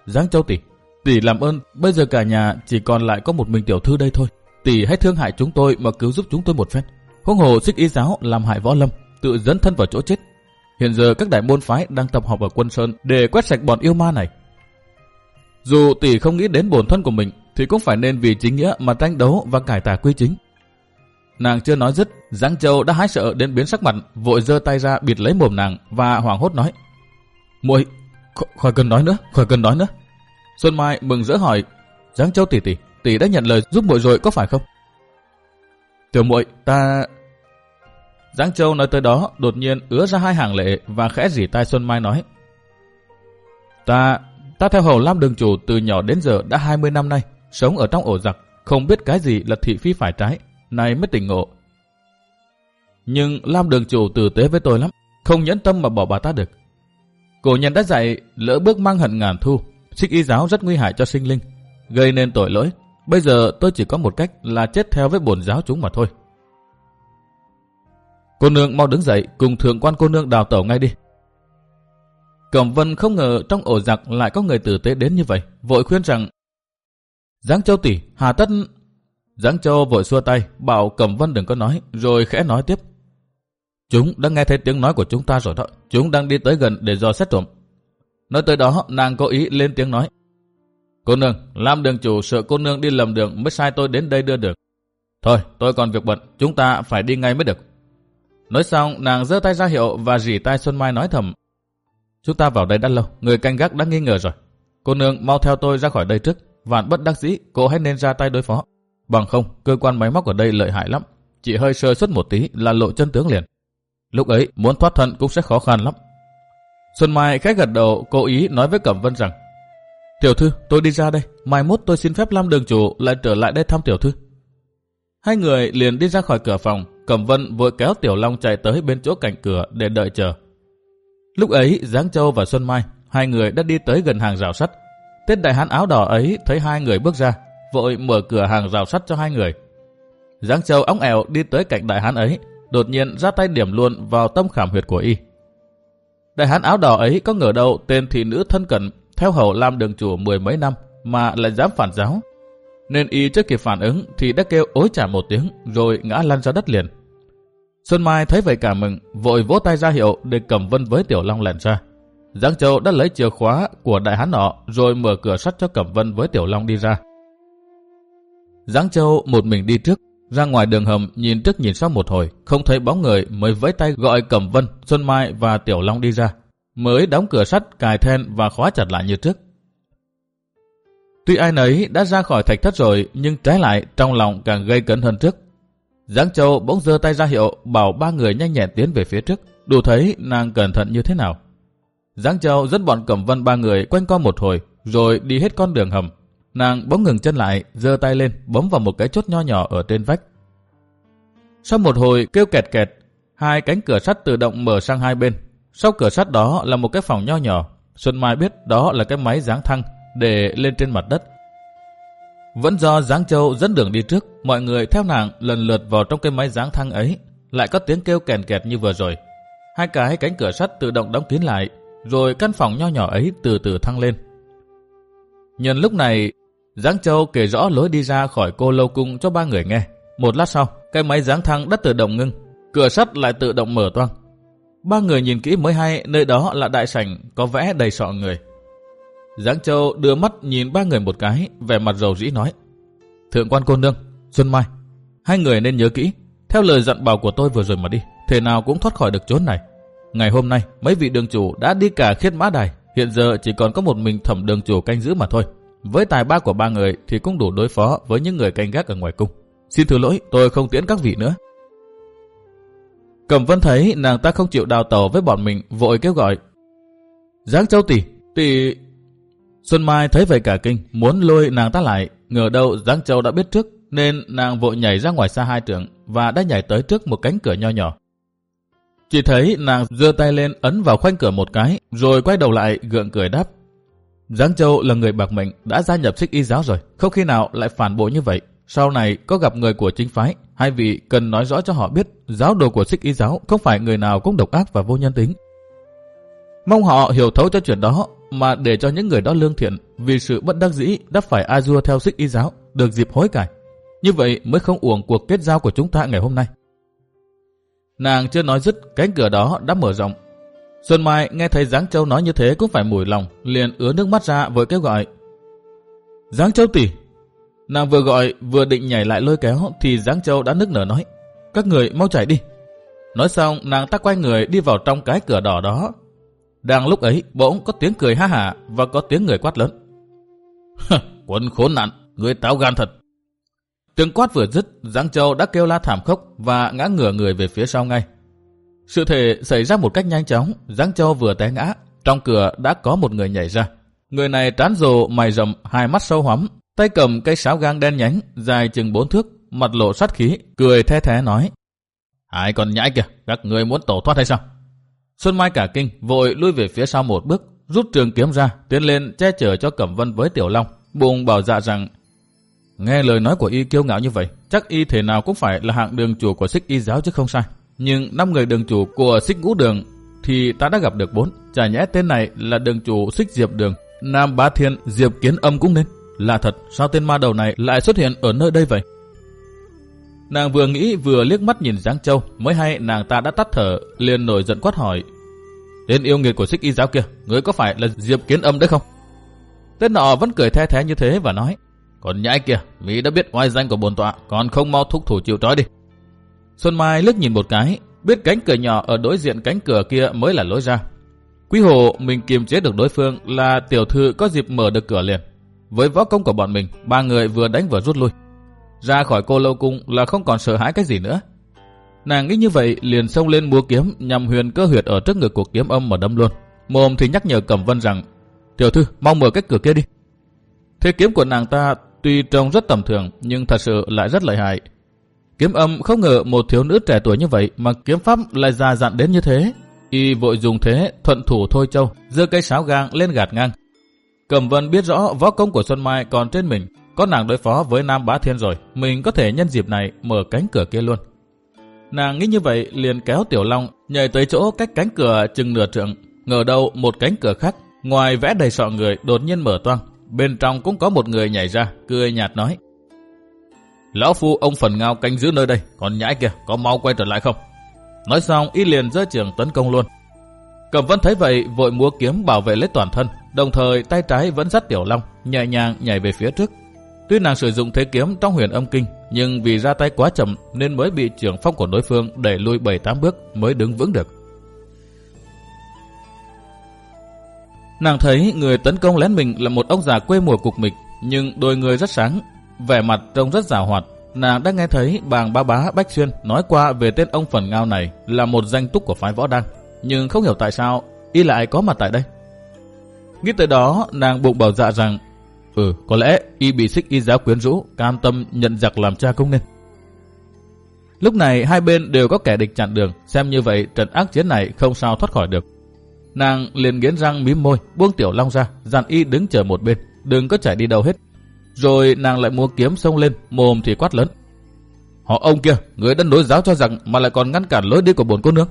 Giáng Châu tỷ, tỷ làm ơn, bây giờ cả nhà chỉ còn lại có một mình tiểu thư đây thôi. Tỷ hãy thương hại chúng tôi mà cứu giúp chúng tôi một phen. Huống hồ xích y giáo làm hại võ lâm, tự dẫn thân vào chỗ chết. Hiện giờ các đại môn phái đang tập họp ở quân sơn để quét sạch bọn yêu ma này. Dù tỷ không nghĩ đến bổn thân của mình, thì cũng phải nên vì chính nghĩa mà tranh đấu và cải tà quy chính. Nàng chưa nói dứt, Giáng Châu đã hái sợ đến biến sắc mặt, vội giơ tay ra bịt lấy mồm nàng và hoảng hốt nói: "Muội, khỏi cần nói nữa, khỏi cần nói nữa." Xuân Mai mừng rỡ hỏi: "Giáng Châu tỷ tỷ, tỷ đã nhận lời giúp muội rồi có phải không?" "Tiểu muội, ta..." Giáng Châu nói tới đó, đột nhiên ứa ra hai hàng lệ và khẽ rỉ tai Xuân Mai nói: "Ta, ta theo hầu Lam Đường chủ từ nhỏ đến giờ đã 20 năm nay." sống ở trong ổ giặc, không biết cái gì là thị phi phải trái, này mới tỉnh ngộ. Nhưng Lam đường chủ tử tế với tôi lắm, không nhẫn tâm mà bỏ bà ta được. Cổ nhân đã dạy lỡ bước mang hận ngàn thu, xích y giáo rất nguy hại cho sinh linh, gây nên tội lỗi. Bây giờ tôi chỉ có một cách là chết theo với bổn giáo chúng mà thôi. Cô nương mau đứng dậy cùng thượng quan cô nương đào tẩu ngay đi. Cẩm Vân không ngờ trong ổ giặc lại có người tử tế đến như vậy, vội khuyên rằng Giáng Châu tỷ, hà tất... Giáng Châu vội xua tay, bảo Cẩm Vân đừng có nói, rồi khẽ nói tiếp. Chúng đã nghe thấy tiếng nói của chúng ta rồi đó, chúng đang đi tới gần để dò xét trộm. Nói tới đó, nàng có ý lên tiếng nói. Cô nương, làm đường chủ sợ cô nương đi lầm đường mới sai tôi đến đây đưa được. Thôi, tôi còn việc bận, chúng ta phải đi ngay mới được. Nói xong, nàng giơ tay ra hiệu và rỉ tay Xuân Mai nói thầm. Chúng ta vào đây đã lâu, người canh gác đã nghi ngờ rồi. Cô nương mau theo tôi ra khỏi đây trước. Vạn bất đắc dĩ, cô hãy nên ra tay đối phó. Bằng không, cơ quan máy móc ở đây lợi hại lắm. Chỉ hơi sơ suất một tí là lộ chân tướng liền. Lúc ấy, muốn thoát thân cũng sẽ khó khăn lắm. Xuân Mai khách gật đầu, cố ý nói với Cẩm Vân rằng Tiểu thư, tôi đi ra đây. Mai mốt tôi xin phép Lam đường chủ lại trở lại đây thăm tiểu thư. Hai người liền đi ra khỏi cửa phòng. Cẩm Vân vội kéo Tiểu Long chạy tới bên chỗ cạnh cửa để đợi chờ. Lúc ấy, Giáng Châu và Xuân Mai, hai người đã đi tới gần hàng rào sắt. Tên đại hán áo đỏ ấy thấy hai người bước ra, vội mở cửa hàng rào sắt cho hai người. Giáng Châu ống ẻo đi tới cạnh đại hán ấy, đột nhiên ra tay điểm luôn vào tâm khảm huyệt của y. Đại hán áo đỏ ấy có ngờ đâu tên thị nữ thân cận theo hầu làm đường chủ mười mấy năm mà lại dám phản giáo. Nên y chưa kịp phản ứng thì đã kêu ối trả một tiếng rồi ngã lăn ra đất liền. Xuân Mai thấy vậy cả mừng, vội vỗ tay ra hiệu để cầm vân với Tiểu Long lẻn ra. Giang Châu đã lấy chìa khóa của đại hán nọ rồi mở cửa sắt cho Cẩm Vân với Tiểu Long đi ra. Giang Châu một mình đi trước, ra ngoài đường hầm nhìn trước nhìn sau một hồi, không thấy bóng người mới vẫy tay gọi Cẩm Vân, Xuân Mai và Tiểu Long đi ra. Mới đóng cửa sắt, cài then và khóa chặt lại như trước. Tuy ai nấy đã ra khỏi thạch thất rồi, nhưng trái lại trong lòng càng gây cấn hơn trước. Giáng Châu bỗng giơ tay ra hiệu bảo ba người nhanh nhẹn tiến về phía trước, đủ thấy nàng cẩn thận như thế nào. Giáng Châu dẫn bọn Cẩm Vân ba người quanh co một hồi, rồi đi hết con đường hầm. Nàng bỗng ngừng chân lại, giơ tay lên, bấm vào một cái chốt nho nhỏ ở trên vách. Sau một hồi kêu kẹt kẹt, hai cánh cửa sắt tự động mở sang hai bên. Sau cửa sắt đó là một cái phòng nho nhỏ. Xuân Mai biết đó là cái máy giáng thăng để lên trên mặt đất. Vẫn do Giáng Châu dẫn đường đi trước, mọi người theo nàng lần lượt vào trong cái máy giáng thăng ấy. Lại có tiếng kêu kèn kẹt như vừa rồi. hai cái cánh cửa sắt tự động đóng kín lại, rồi căn phòng nho nhỏ ấy từ từ thăng lên. Nhân lúc này, Giáng Châu kể rõ lối đi ra khỏi cô lâu cung cho ba người nghe. Một lát sau, cái máy giáng thăng đã tự động ngưng, cửa sắt lại tự động mở toang. Ba người nhìn kỹ mới hay nơi đó là đại sảnh có vẽ đầy sọ người. Giáng Châu đưa mắt nhìn ba người một cái, vẻ mặt rầu rĩ nói. Thượng quan cô nương, Xuân Mai, hai người nên nhớ kỹ, theo lời dặn bảo của tôi vừa rồi mà đi, thế nào cũng thoát khỏi được chốn này. Ngày hôm nay, mấy vị đường chủ đã đi cả khiết mã đài, hiện giờ chỉ còn có một mình thẩm đường chủ canh giữ mà thôi. Với tài ba của ba người thì cũng đủ đối phó với những người canh gác ở ngoài cung. Xin thứ lỗi, tôi không tiễn các vị nữa. Cẩm Vân thấy nàng ta không chịu đào tàu với bọn mình, vội kêu gọi. Giáng Châu tỷ, tỷ... Xuân Mai thấy vậy cả kinh, muốn lôi nàng ta lại, ngờ đâu Giáng Châu đã biết trước, nên nàng vội nhảy ra ngoài xa hai trường và đã nhảy tới trước một cánh cửa nho nhỏ. Chỉ thấy nàng giơ tay lên ấn vào khoanh cửa một cái, rồi quay đầu lại gượng cười đáp. Giáng Châu là người bạc mệnh đã gia nhập xích y giáo rồi, không khi nào lại phản bội như vậy. Sau này có gặp người của chính phái, hai vị cần nói rõ cho họ biết giáo đồ của xích y giáo không phải người nào cũng độc ác và vô nhân tính. Mong họ hiểu thấu cho chuyện đó mà để cho những người đó lương thiện vì sự bất đắc dĩ đã phải a dua theo xích y giáo được dịp hối cải. Như vậy mới không uổng cuộc kết giao của chúng ta ngày hôm nay. Nàng chưa nói dứt, cánh cửa đó đã mở rộng. Xuân Mai nghe thấy Giáng Châu nói như thế cũng phải mùi lòng, liền ứa nước mắt ra với kêu gọi. Giáng Châu tỷ, Nàng vừa gọi vừa định nhảy lại lôi kéo thì Giáng Châu đã nức nở nói. Các người mau chạy đi. Nói xong nàng ta quay người đi vào trong cái cửa đỏ đó. Đang lúc ấy bỗng có tiếng cười ha hả và có tiếng người quát lớn. Quân khốn nạn, người táo gan thật. Tiếng quát vừa dứt, Giáng Châu đã kêu la thảm khốc và ngã ngửa người về phía sau ngay. Sự thể xảy ra một cách nhanh chóng, Giáng Châu vừa té ngã, trong cửa đã có một người nhảy ra. Người này trán rồ, mày rậm, hai mắt sâu hoắm, Tay cầm cây sáo gang đen nhánh, dài chừng bốn thước, mặt lộ sát khí, cười the thế nói. Ai còn nhãi kìa, các người muốn tổ thoát hay sao? Xuân Mai cả kinh, vội lui về phía sau một bước, rút trường kiếm ra, tiến lên che chở cho Cẩm Vân với Tiểu Long, bụng bảo dạ rằng Nghe lời nói của y kiêu ngạo như vậy, chắc y thể nào cũng phải là hạng đường chủ của xích y giáo chứ không sai. Nhưng năm người đường chủ của xích ngũ đường thì ta đã gặp được bốn. Chả nhẽ tên này là đường chủ xích diệp đường, Nam Bá Thiên, Diệp Kiến Âm cũng nên. Là thật, sao tên ma đầu này lại xuất hiện ở nơi đây vậy? Nàng vừa nghĩ vừa liếc mắt nhìn Giáng Châu, mới hay nàng ta đã tắt thở, liền nổi giận quát hỏi. Tên yêu nghiệt của xích y giáo kia, người có phải là Diệp Kiến Âm đấy không? Tên nọ vẫn cười the thế như thế và nói. Còn nhãi kia, Mỹ đã biết oai danh của bồn tọa, còn không mau thúc thủ chịu trói đi. Xuân Mai liếc nhìn một cái, biết cánh cửa nhỏ ở đối diện cánh cửa kia mới là lối ra. Quý hồ mình kiềm chế được đối phương là tiểu thư có dịp mở được cửa liền. Với võ công của bọn mình, ba người vừa đánh vừa rút lui. Ra khỏi cô lâu cung là không còn sợ hãi cái gì nữa. Nàng nghĩ như vậy liền xông lên múa kiếm nhằm huyền cơ huyệt ở trước ngực của kiếm âm mà đâm luôn. Mồm thì nhắc nhở Cẩm Vân rằng Tiểu thư, mau mở cái cửa kia đi. Thế kiếm của nàng ta tuy trông rất tầm thường nhưng thật sự lại rất lợi hại. Kiếm âm không ngờ một thiếu nữ trẻ tuổi như vậy mà kiếm pháp lại già dặn đến như thế. Y vội dùng thế thuận thủ thôi châu, giơ cây sáo gang lên gạt ngang, Cẩm Vân biết rõ võ công của Xuân Mai còn trên mình, có nàng đối phó với Nam Bá Thiên rồi, mình có thể nhân dịp này mở cánh cửa kia luôn. Nàng nghĩ như vậy liền kéo Tiểu Long nhảy tới chỗ cách cánh cửa chừng nửa trượng, ngờ đâu một cánh cửa khác, ngoài vẽ đầy sọ người đột nhiên mở toang, bên trong cũng có một người nhảy ra, cười nhạt nói. Lão Phu ông phần ngao canh giữ nơi đây, còn nhãi kia có mau quay trở lại không? Nói xong y liền giơ trường tấn công luôn. Cẩm Vân thấy vậy vội múa kiếm bảo vệ lấy toàn thân, đồng thời tay trái vẫn dắt Tiểu Long, nhẹ nhàng nhảy về phía trước. Tuy nàng sử dụng thế kiếm trong huyền âm kinh, nhưng vì ra tay quá chậm nên mới bị trưởng phong của đối phương đẩy lui 7-8 bước mới đứng vững được. Nàng thấy người tấn công lén mình là một ông già quê mùa cục mịch, nhưng đôi người rất sáng, vẻ mặt trông rất rào hoạt. Nàng đã nghe thấy bàng ba bá Bách Xuyên nói qua về tên ông phần ngao này là một danh túc của phái võ đăng, nhưng không hiểu tại sao y lại có mặt tại đây. Nghĩ tới đó, nàng bụng bảo dạ rằng, ừ, có lẽ y bị xích y giáo quyến rũ, cam tâm nhận giặc làm cha cũng nên. Lúc này hai bên đều có kẻ địch chặn đường, xem như vậy trận ác chiến này không sao thoát khỏi được. Nàng liền nghiến răng mím môi, buông tiểu long ra, dặn y đứng chờ một bên, đừng có chạy đi đâu hết. Rồi nàng lại mua kiếm xông lên, mồm thì quát lớn. Họ ông kia, người đã đối giáo cho rằng mà lại còn ngăn cản lối đi của bổn cô nương.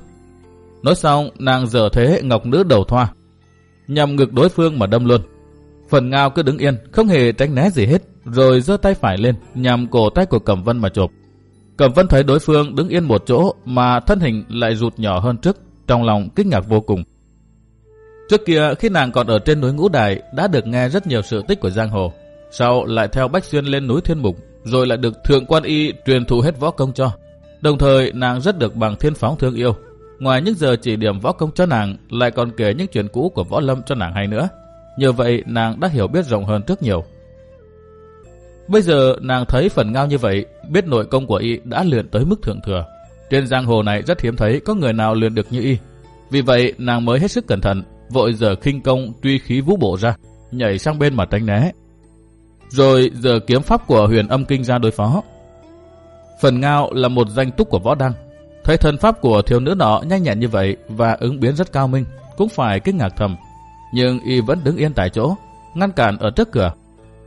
Nói xong, nàng dở thế ngọc nữ đầu thoa, nhằm ngực đối phương mà đâm luôn. Phần ngao cứ đứng yên, không hề tránh né gì hết, rồi giơ tay phải lên, nhằm cổ tay của Cẩm Vân mà chụp. Cẩm Vân thấy đối phương đứng yên một chỗ mà thân hình lại rụt nhỏ hơn trước, trong lòng kinh ngạc vô cùng. Trước kia khi nàng còn ở trên núi Ngũ Đài đã được nghe rất nhiều sự tích của giang hồ. Sau lại theo Bách Xuyên lên núi Thiên Mục, rồi lại được Thượng Quan Y truyền thụ hết võ công cho. Đồng thời nàng rất được bằng thiên phóng thương yêu. Ngoài những giờ chỉ điểm võ công cho nàng, lại còn kể những chuyện cũ của võ lâm cho nàng hay nữa. Nhờ vậy nàng đã hiểu biết rộng hơn trước nhiều. Bây giờ nàng thấy phần ngao như vậy, biết nội công của y đã luyện tới mức thượng thừa. Trên giang hồ này rất hiếm thấy có người nào luyện được như y. Vì vậy nàng mới hết sức cẩn thận, vội giờ khinh công truy khí vũ bộ ra, nhảy sang bên mà tránh né. Rồi giờ kiếm pháp của huyền âm kinh ra đối phó. Phần ngao là một danh túc của võ đăng. Thấy thân pháp của thiếu nữ nọ nhanh nhẹn như vậy và ứng biến rất cao minh, cũng phải kinh ngạc thầm. Nhưng y vẫn đứng yên tại chỗ, ngăn cản ở trước cửa,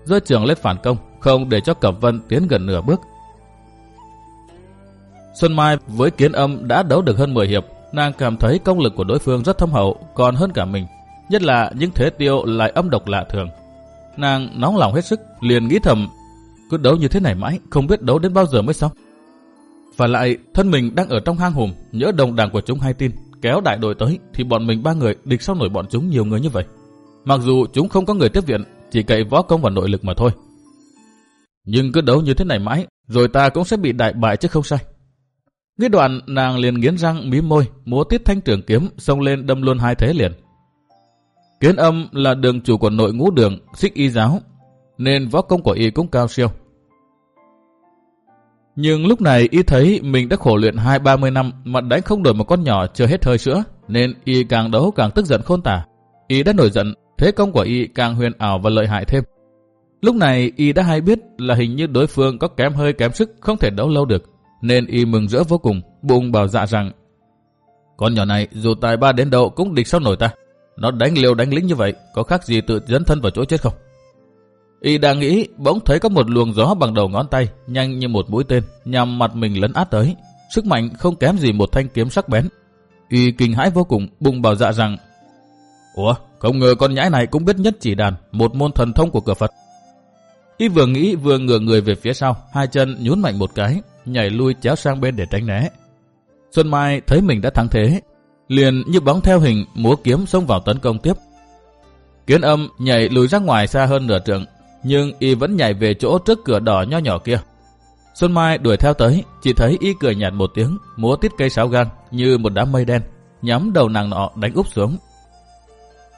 rơi trường lên phản công, không để cho Cẩm Vân tiến gần nửa bước. Xuân Mai với kiến âm đã đấu được hơn 10 hiệp, nàng cảm thấy công lực của đối phương rất thâm hậu, còn hơn cả mình. Nhất là những thế tiêu lại âm độc lạ thường. Nàng nóng lòng hết sức, liền nghĩ thầm, cứ đấu như thế này mãi, không biết đấu đến bao giờ mới xong. Và lại, thân mình đang ở trong hang hùm, nhớ đồng đảng của chúng hay tin, kéo đại đội tới, thì bọn mình ba người địch sao nổi bọn chúng nhiều người như vậy. Mặc dù chúng không có người tiếp viện, chỉ cậy võ công và nội lực mà thôi. Nhưng cứ đấu như thế này mãi, rồi ta cũng sẽ bị đại bại chứ không sai. Nghĩ đoạn nàng liền nghiến răng mí môi, múa tiết thanh trường kiếm, xông lên đâm luôn hai thế liền. Kiến âm là đường chủ của nội ngũ đường, xích y giáo, nên võ công của y cũng cao siêu. Nhưng lúc này y thấy mình đã khổ luyện hai ba mươi năm mà đánh không đổi một con nhỏ chưa hết hơi sữa, nên y càng đấu càng tức giận khôn tả. Y đã nổi giận, thế công của y càng huyền ảo và lợi hại thêm. Lúc này y đã hay biết là hình như đối phương có kém hơi kém sức không thể đấu lâu được, nên y mừng rỡ vô cùng, bụng bảo dạ rằng con nhỏ này dù tài ba đến đâu cũng địch sao nổi ta. Nó đánh liều đánh lính như vậy, có khác gì tự dẫn thân vào chỗ chết không? Y đang nghĩ, bỗng thấy có một luồng gió bằng đầu ngón tay, nhanh như một mũi tên, nhằm mặt mình lấn át tới. Sức mạnh không kém gì một thanh kiếm sắc bén. Y kinh hãi vô cùng, bùng bảo dạ rằng Ủa, không ngờ con nhãi này cũng biết nhất chỉ đàn, một môn thần thông của cửa Phật. Y vừa nghĩ vừa ngửa người về phía sau, hai chân nhún mạnh một cái, nhảy lui chéo sang bên để tránh né. Xuân Mai thấy mình đã thắng thế, liền như bóng theo hình múa kiếm xông vào tấn công tiếp. Kiến âm nhảy lùi ra ngoài xa hơn nửa trượng, nhưng y vẫn nhảy về chỗ trước cửa đỏ nho nhỏ kia. Xuân Mai đuổi theo tới, chỉ thấy y cười nhạt một tiếng, múa tiết cây sáo gan như một đám mây đen, nhắm đầu nàng nọ đánh úp xuống.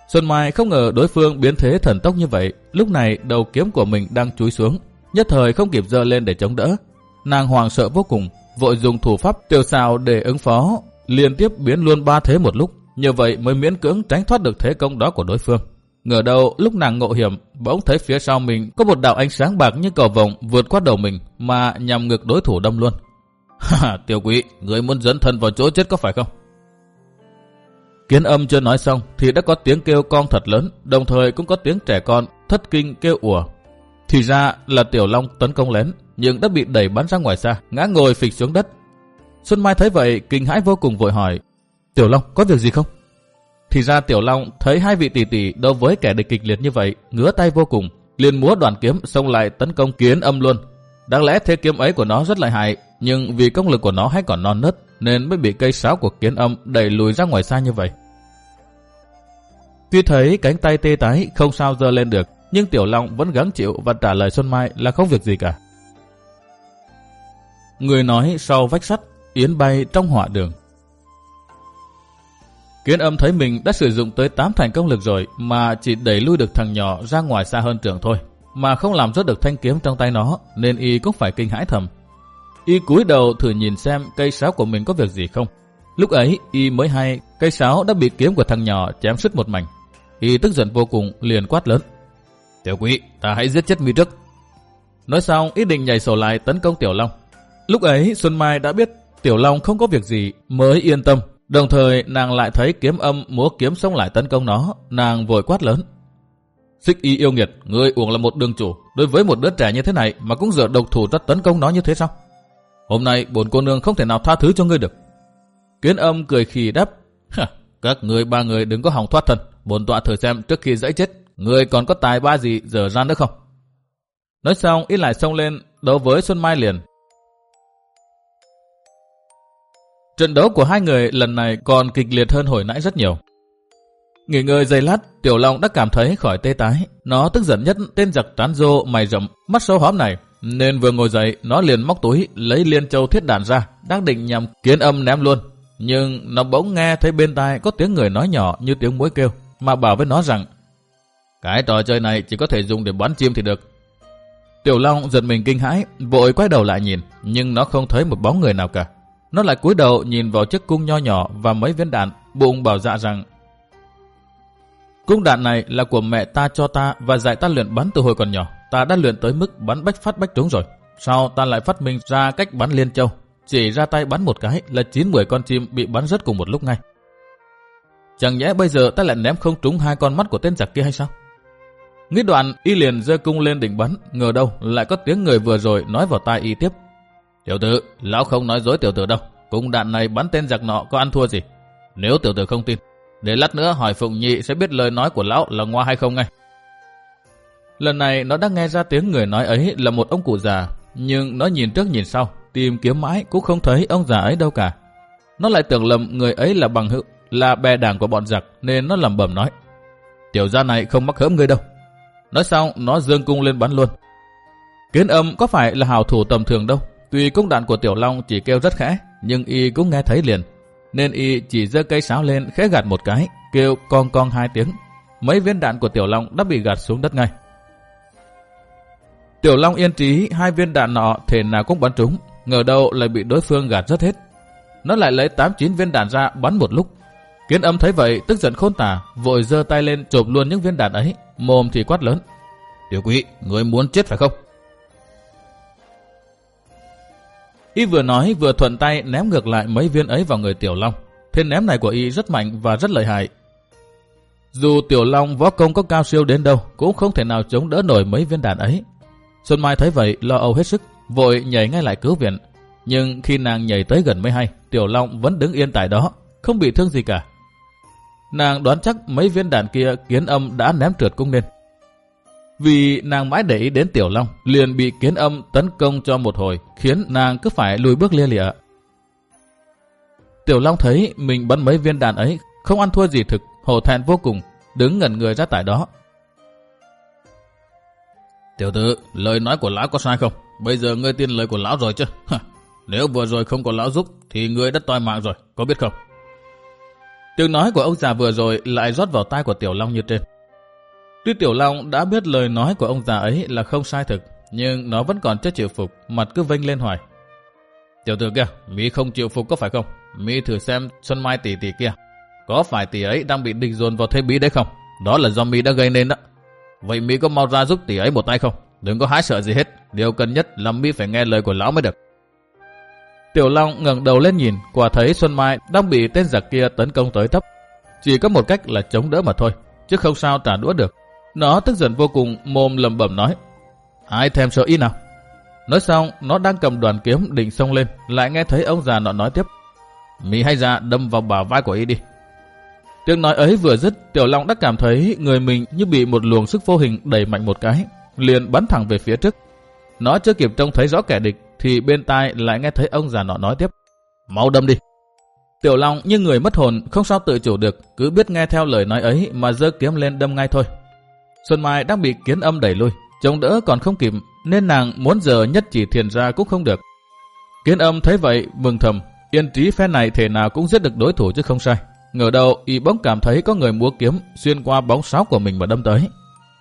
Xuân Mai không ngờ đối phương biến thế thần tốc như vậy, lúc này đầu kiếm của mình đang chúi xuống, nhất thời không kịp dơ lên để chống đỡ. Nàng hoàng sợ vô cùng, vội dùng thủ pháp tiêu xào để ứng phó, liên tiếp biến luôn ba thế một lúc, nhờ vậy mới miễn cưỡng tránh thoát được thế công đó của đối phương. Ngờ đâu lúc nàng ngộ hiểm, bỗng thấy phía sau mình có một đạo ánh sáng bạc như cầu vồng vượt qua đầu mình mà nhằm ngược đối thủ đâm luôn. Ha, tiểu quý, người muốn dẫn thân vào chỗ chết có phải không? Kiến âm chưa nói xong thì đã có tiếng kêu con thật lớn, đồng thời cũng có tiếng trẻ con thất kinh kêu ủa. Thì ra là Tiểu Long tấn công lén, nhưng đã bị đẩy bắn ra ngoài xa, ngã ngồi phịch xuống đất. Xuân Mai thấy vậy, kinh hãi vô cùng vội hỏi, Tiểu Long có việc gì không? Thì ra Tiểu Long thấy hai vị tỷ tỷ đấu với kẻ địch kịch liệt như vậy, ngứa tay vô cùng, liền múa đoàn kiếm xông lại tấn công kiến âm luôn. Đáng lẽ thế kiếm ấy của nó rất lợi hại, nhưng vì công lực của nó hay còn non nớt, nên mới bị cây sáo của kiến âm đẩy lùi ra ngoài xa như vậy. Tuy thấy cánh tay tê tái không sao dơ lên được, nhưng Tiểu Long vẫn gắng chịu và trả lời Xuân Mai là không việc gì cả. Người nói sau vách sắt, yến bay trong họa đường. Kiến âm thấy mình đã sử dụng tới 8 thành công lực rồi mà chỉ đẩy lui được thằng nhỏ ra ngoài xa hơn trường thôi, mà không làm rớt được thanh kiếm trong tay nó nên y cũng phải kinh hãi thầm. Y cúi đầu thử nhìn xem cây sáo của mình có việc gì không. Lúc ấy y mới hay cây sáo đã bị kiếm của thằng nhỏ chém sứt một mảnh. Y tức giận vô cùng liền quát lớn. Tiểu quý, ta hãy giết chết mi trước. Nói xong ý định nhảy sổ lại tấn công Tiểu Long. Lúc ấy Xuân Mai đã biết Tiểu Long không có việc gì mới yên tâm. Đồng thời nàng lại thấy kiếm âm múa kiếm xông lại tấn công nó, nàng vội quát lớn. Xích y yêu nghiệt, ngươi uổng là một đường chủ, đối với một đứa trẻ như thế này mà cũng dựa độc thủ ra tấn công nó như thế sao? Hôm nay bổn cô nương không thể nào tha thứ cho ngươi được. Kiến âm cười khì đáp, Các ngươi ba người đừng có hòng thoát thân. bổn tọa thử xem trước khi dãy chết, ngươi còn có tài ba gì dở ra nữa không? Nói xong, ít lại xông lên đấu với Xuân Mai liền. Trận đấu của hai người lần này còn kịch liệt hơn hồi nãy rất nhiều. Nghỉ ngơi giây lát, Tiểu Long đã cảm thấy khỏi tê tái. Nó tức giận nhất tên giặc tán rô mày rậm, mắt sâu hóm này. Nên vừa ngồi dậy, nó liền móc túi, lấy liên châu thiết đàn ra, đang định nhằm kiến âm ném luôn. Nhưng nó bỗng nghe thấy bên tai có tiếng người nói nhỏ như tiếng muối kêu, mà bảo với nó rằng Cái trò chơi này chỉ có thể dùng để bắn chim thì được. Tiểu Long giật mình kinh hãi, vội quay đầu lại nhìn, nhưng nó không thấy một bóng người nào cả. Nó lại cúi đầu nhìn vào chiếc cung nho nhỏ và mấy viên đạn, bụng bảo dạ rằng Cung đạn này là của mẹ ta cho ta và dạy ta luyện bắn từ hồi còn nhỏ. Ta đã luyện tới mức bắn bách phát bách trúng rồi. Sau ta lại phát minh ra cách bắn liên châu. Chỉ ra tay bắn một cái là 9-10 con chim bị bắn rớt cùng một lúc ngay. Chẳng nhẽ bây giờ ta lại ném không trúng hai con mắt của tên giặc kia hay sao? Nghĩ đoạn, y liền giơ cung lên đỉnh bắn, ngờ đâu lại có tiếng người vừa rồi nói vào tai y tiếp. Tiểu tử, lão không nói dối tiểu tử đâu. Cung đạn này bắn tên giặc nọ có ăn thua gì? Nếu tiểu tử không tin, để lát nữa hỏi Phụng Nhị sẽ biết lời nói của lão là ngoa hay không ngay. Lần này nó đã nghe ra tiếng người nói ấy là một ông cụ già, nhưng nó nhìn trước nhìn sau, tìm kiếm mãi cũng không thấy ông già ấy đâu cả. Nó lại tưởng lầm người ấy là bằng hữu, là bè đảng của bọn giặc nên nó lầm bầm nói. Tiểu gia này không mắc hớm ngươi đâu. Nói xong nó dương cung lên bắn luôn. Kiến âm có phải là hào thủ tầm thường đâu. Tuy cung đạn của Tiểu Long chỉ kêu rất khẽ, nhưng y cũng nghe thấy liền nên y chỉ giơ cây sáo lên khẽ gạt một cái, kêu con con hai tiếng. Mấy viên đạn của Tiểu Long đã bị gạt xuống đất ngay. Tiểu Long yên trí hai viên đạn nọ thể nào cũng bắn trúng, ngờ đâu lại bị đối phương gạt rất hết. Nó lại lấy 8-9 viên đạn ra bắn một lúc. Kiến âm thấy vậy tức giận khôn tả, vội giơ tay lên chộp luôn những viên đạn ấy, mồm thì quát lớn. Tiểu quý, người muốn chết phải không? Y vừa nói vừa thuận tay ném ngược lại mấy viên ấy vào người Tiểu Long. Thiên ném này của Y rất mạnh và rất lợi hại. Dù Tiểu Long võ công có cao siêu đến đâu, cũng không thể nào chống đỡ nổi mấy viên đạn ấy. Xuân Mai thấy vậy, lo âu hết sức, vội nhảy ngay lại cứu viện. Nhưng khi nàng nhảy tới gần mới hay, Tiểu Long vẫn đứng yên tại đó, không bị thương gì cả. Nàng đoán chắc mấy viên đạn kia kiến âm đã ném trượt cung nên. Vì nàng mãi để ý đến Tiểu Long, liền bị kiến âm tấn công cho một hồi, khiến nàng cứ phải lùi bước lia lịa. Tiểu Long thấy mình bắn mấy viên đạn ấy, không ăn thua gì thực, hổ thẹn vô cùng, đứng ngẩn người ra tại đó. Tiểu tử, lời nói của lão có sai không? Bây giờ ngươi tin lời của lão rồi chứ? Nếu vừa rồi không có lão giúp, thì ngươi đã toi mạng rồi, có biết không? Tiếng nói của ông già vừa rồi lại rót vào tai của Tiểu Long như trên. Tuy Tiểu Long đã biết lời nói của ông già ấy là không sai thực, nhưng nó vẫn còn chưa chịu phục, mặt cứ vênh lên hoài. Tiểu tử kia, Mỹ không chịu phục có phải không? Mỹ thử xem Xuân Mai tỷ tỷ kia. Có phải tỷ ấy đang bị địch dồn vào thế bí đấy không? Đó là do Mỹ đã gây nên đó. Vậy Mỹ có mau ra giúp tỷ ấy một tay không? Đừng có hái sợ gì hết. Điều cần nhất là Mỹ phải nghe lời của lão mới được. Tiểu Long ngẩng đầu lên nhìn, quả thấy Xuân Mai đang bị tên giặc kia tấn công tới thấp. Chỉ có một cách là chống đỡ mà thôi, chứ không sao trả đũa được. Nó tức giận vô cùng, mồm lầm bẩm nói. Ai thèm sợ y nào? Nói xong, nó đang cầm đoàn kiếm định xông lên, lại nghe thấy ông già nọ nói tiếp. Mỹ hay già đâm vào bả vai của y đi. Tiếng nói ấy vừa dứt, Tiểu Long đã cảm thấy người mình như bị một luồng sức vô hình đẩy mạnh một cái, liền bắn thẳng về phía trước. Nó chưa kịp trông thấy rõ kẻ địch, thì bên tai lại nghe thấy ông già nọ nói tiếp. Mau đâm đi. Tiểu Long như người mất hồn, không sao tự chủ được, cứ biết nghe theo lời nói ấy mà giơ kiếm lên đâm ngay thôi. Xuân Mai đang bị kiến âm đẩy lui, chống đỡ còn không kịp, nên nàng muốn giờ nhất chỉ thiền ra cũng không được. Kiến âm thấy vậy, mừng thầm, yên trí phe này thể nào cũng giết được đối thủ chứ không sai. Ngờ đầu, y bỗng cảm thấy có người múa kiếm xuyên qua bóng sáo của mình mà đâm tới.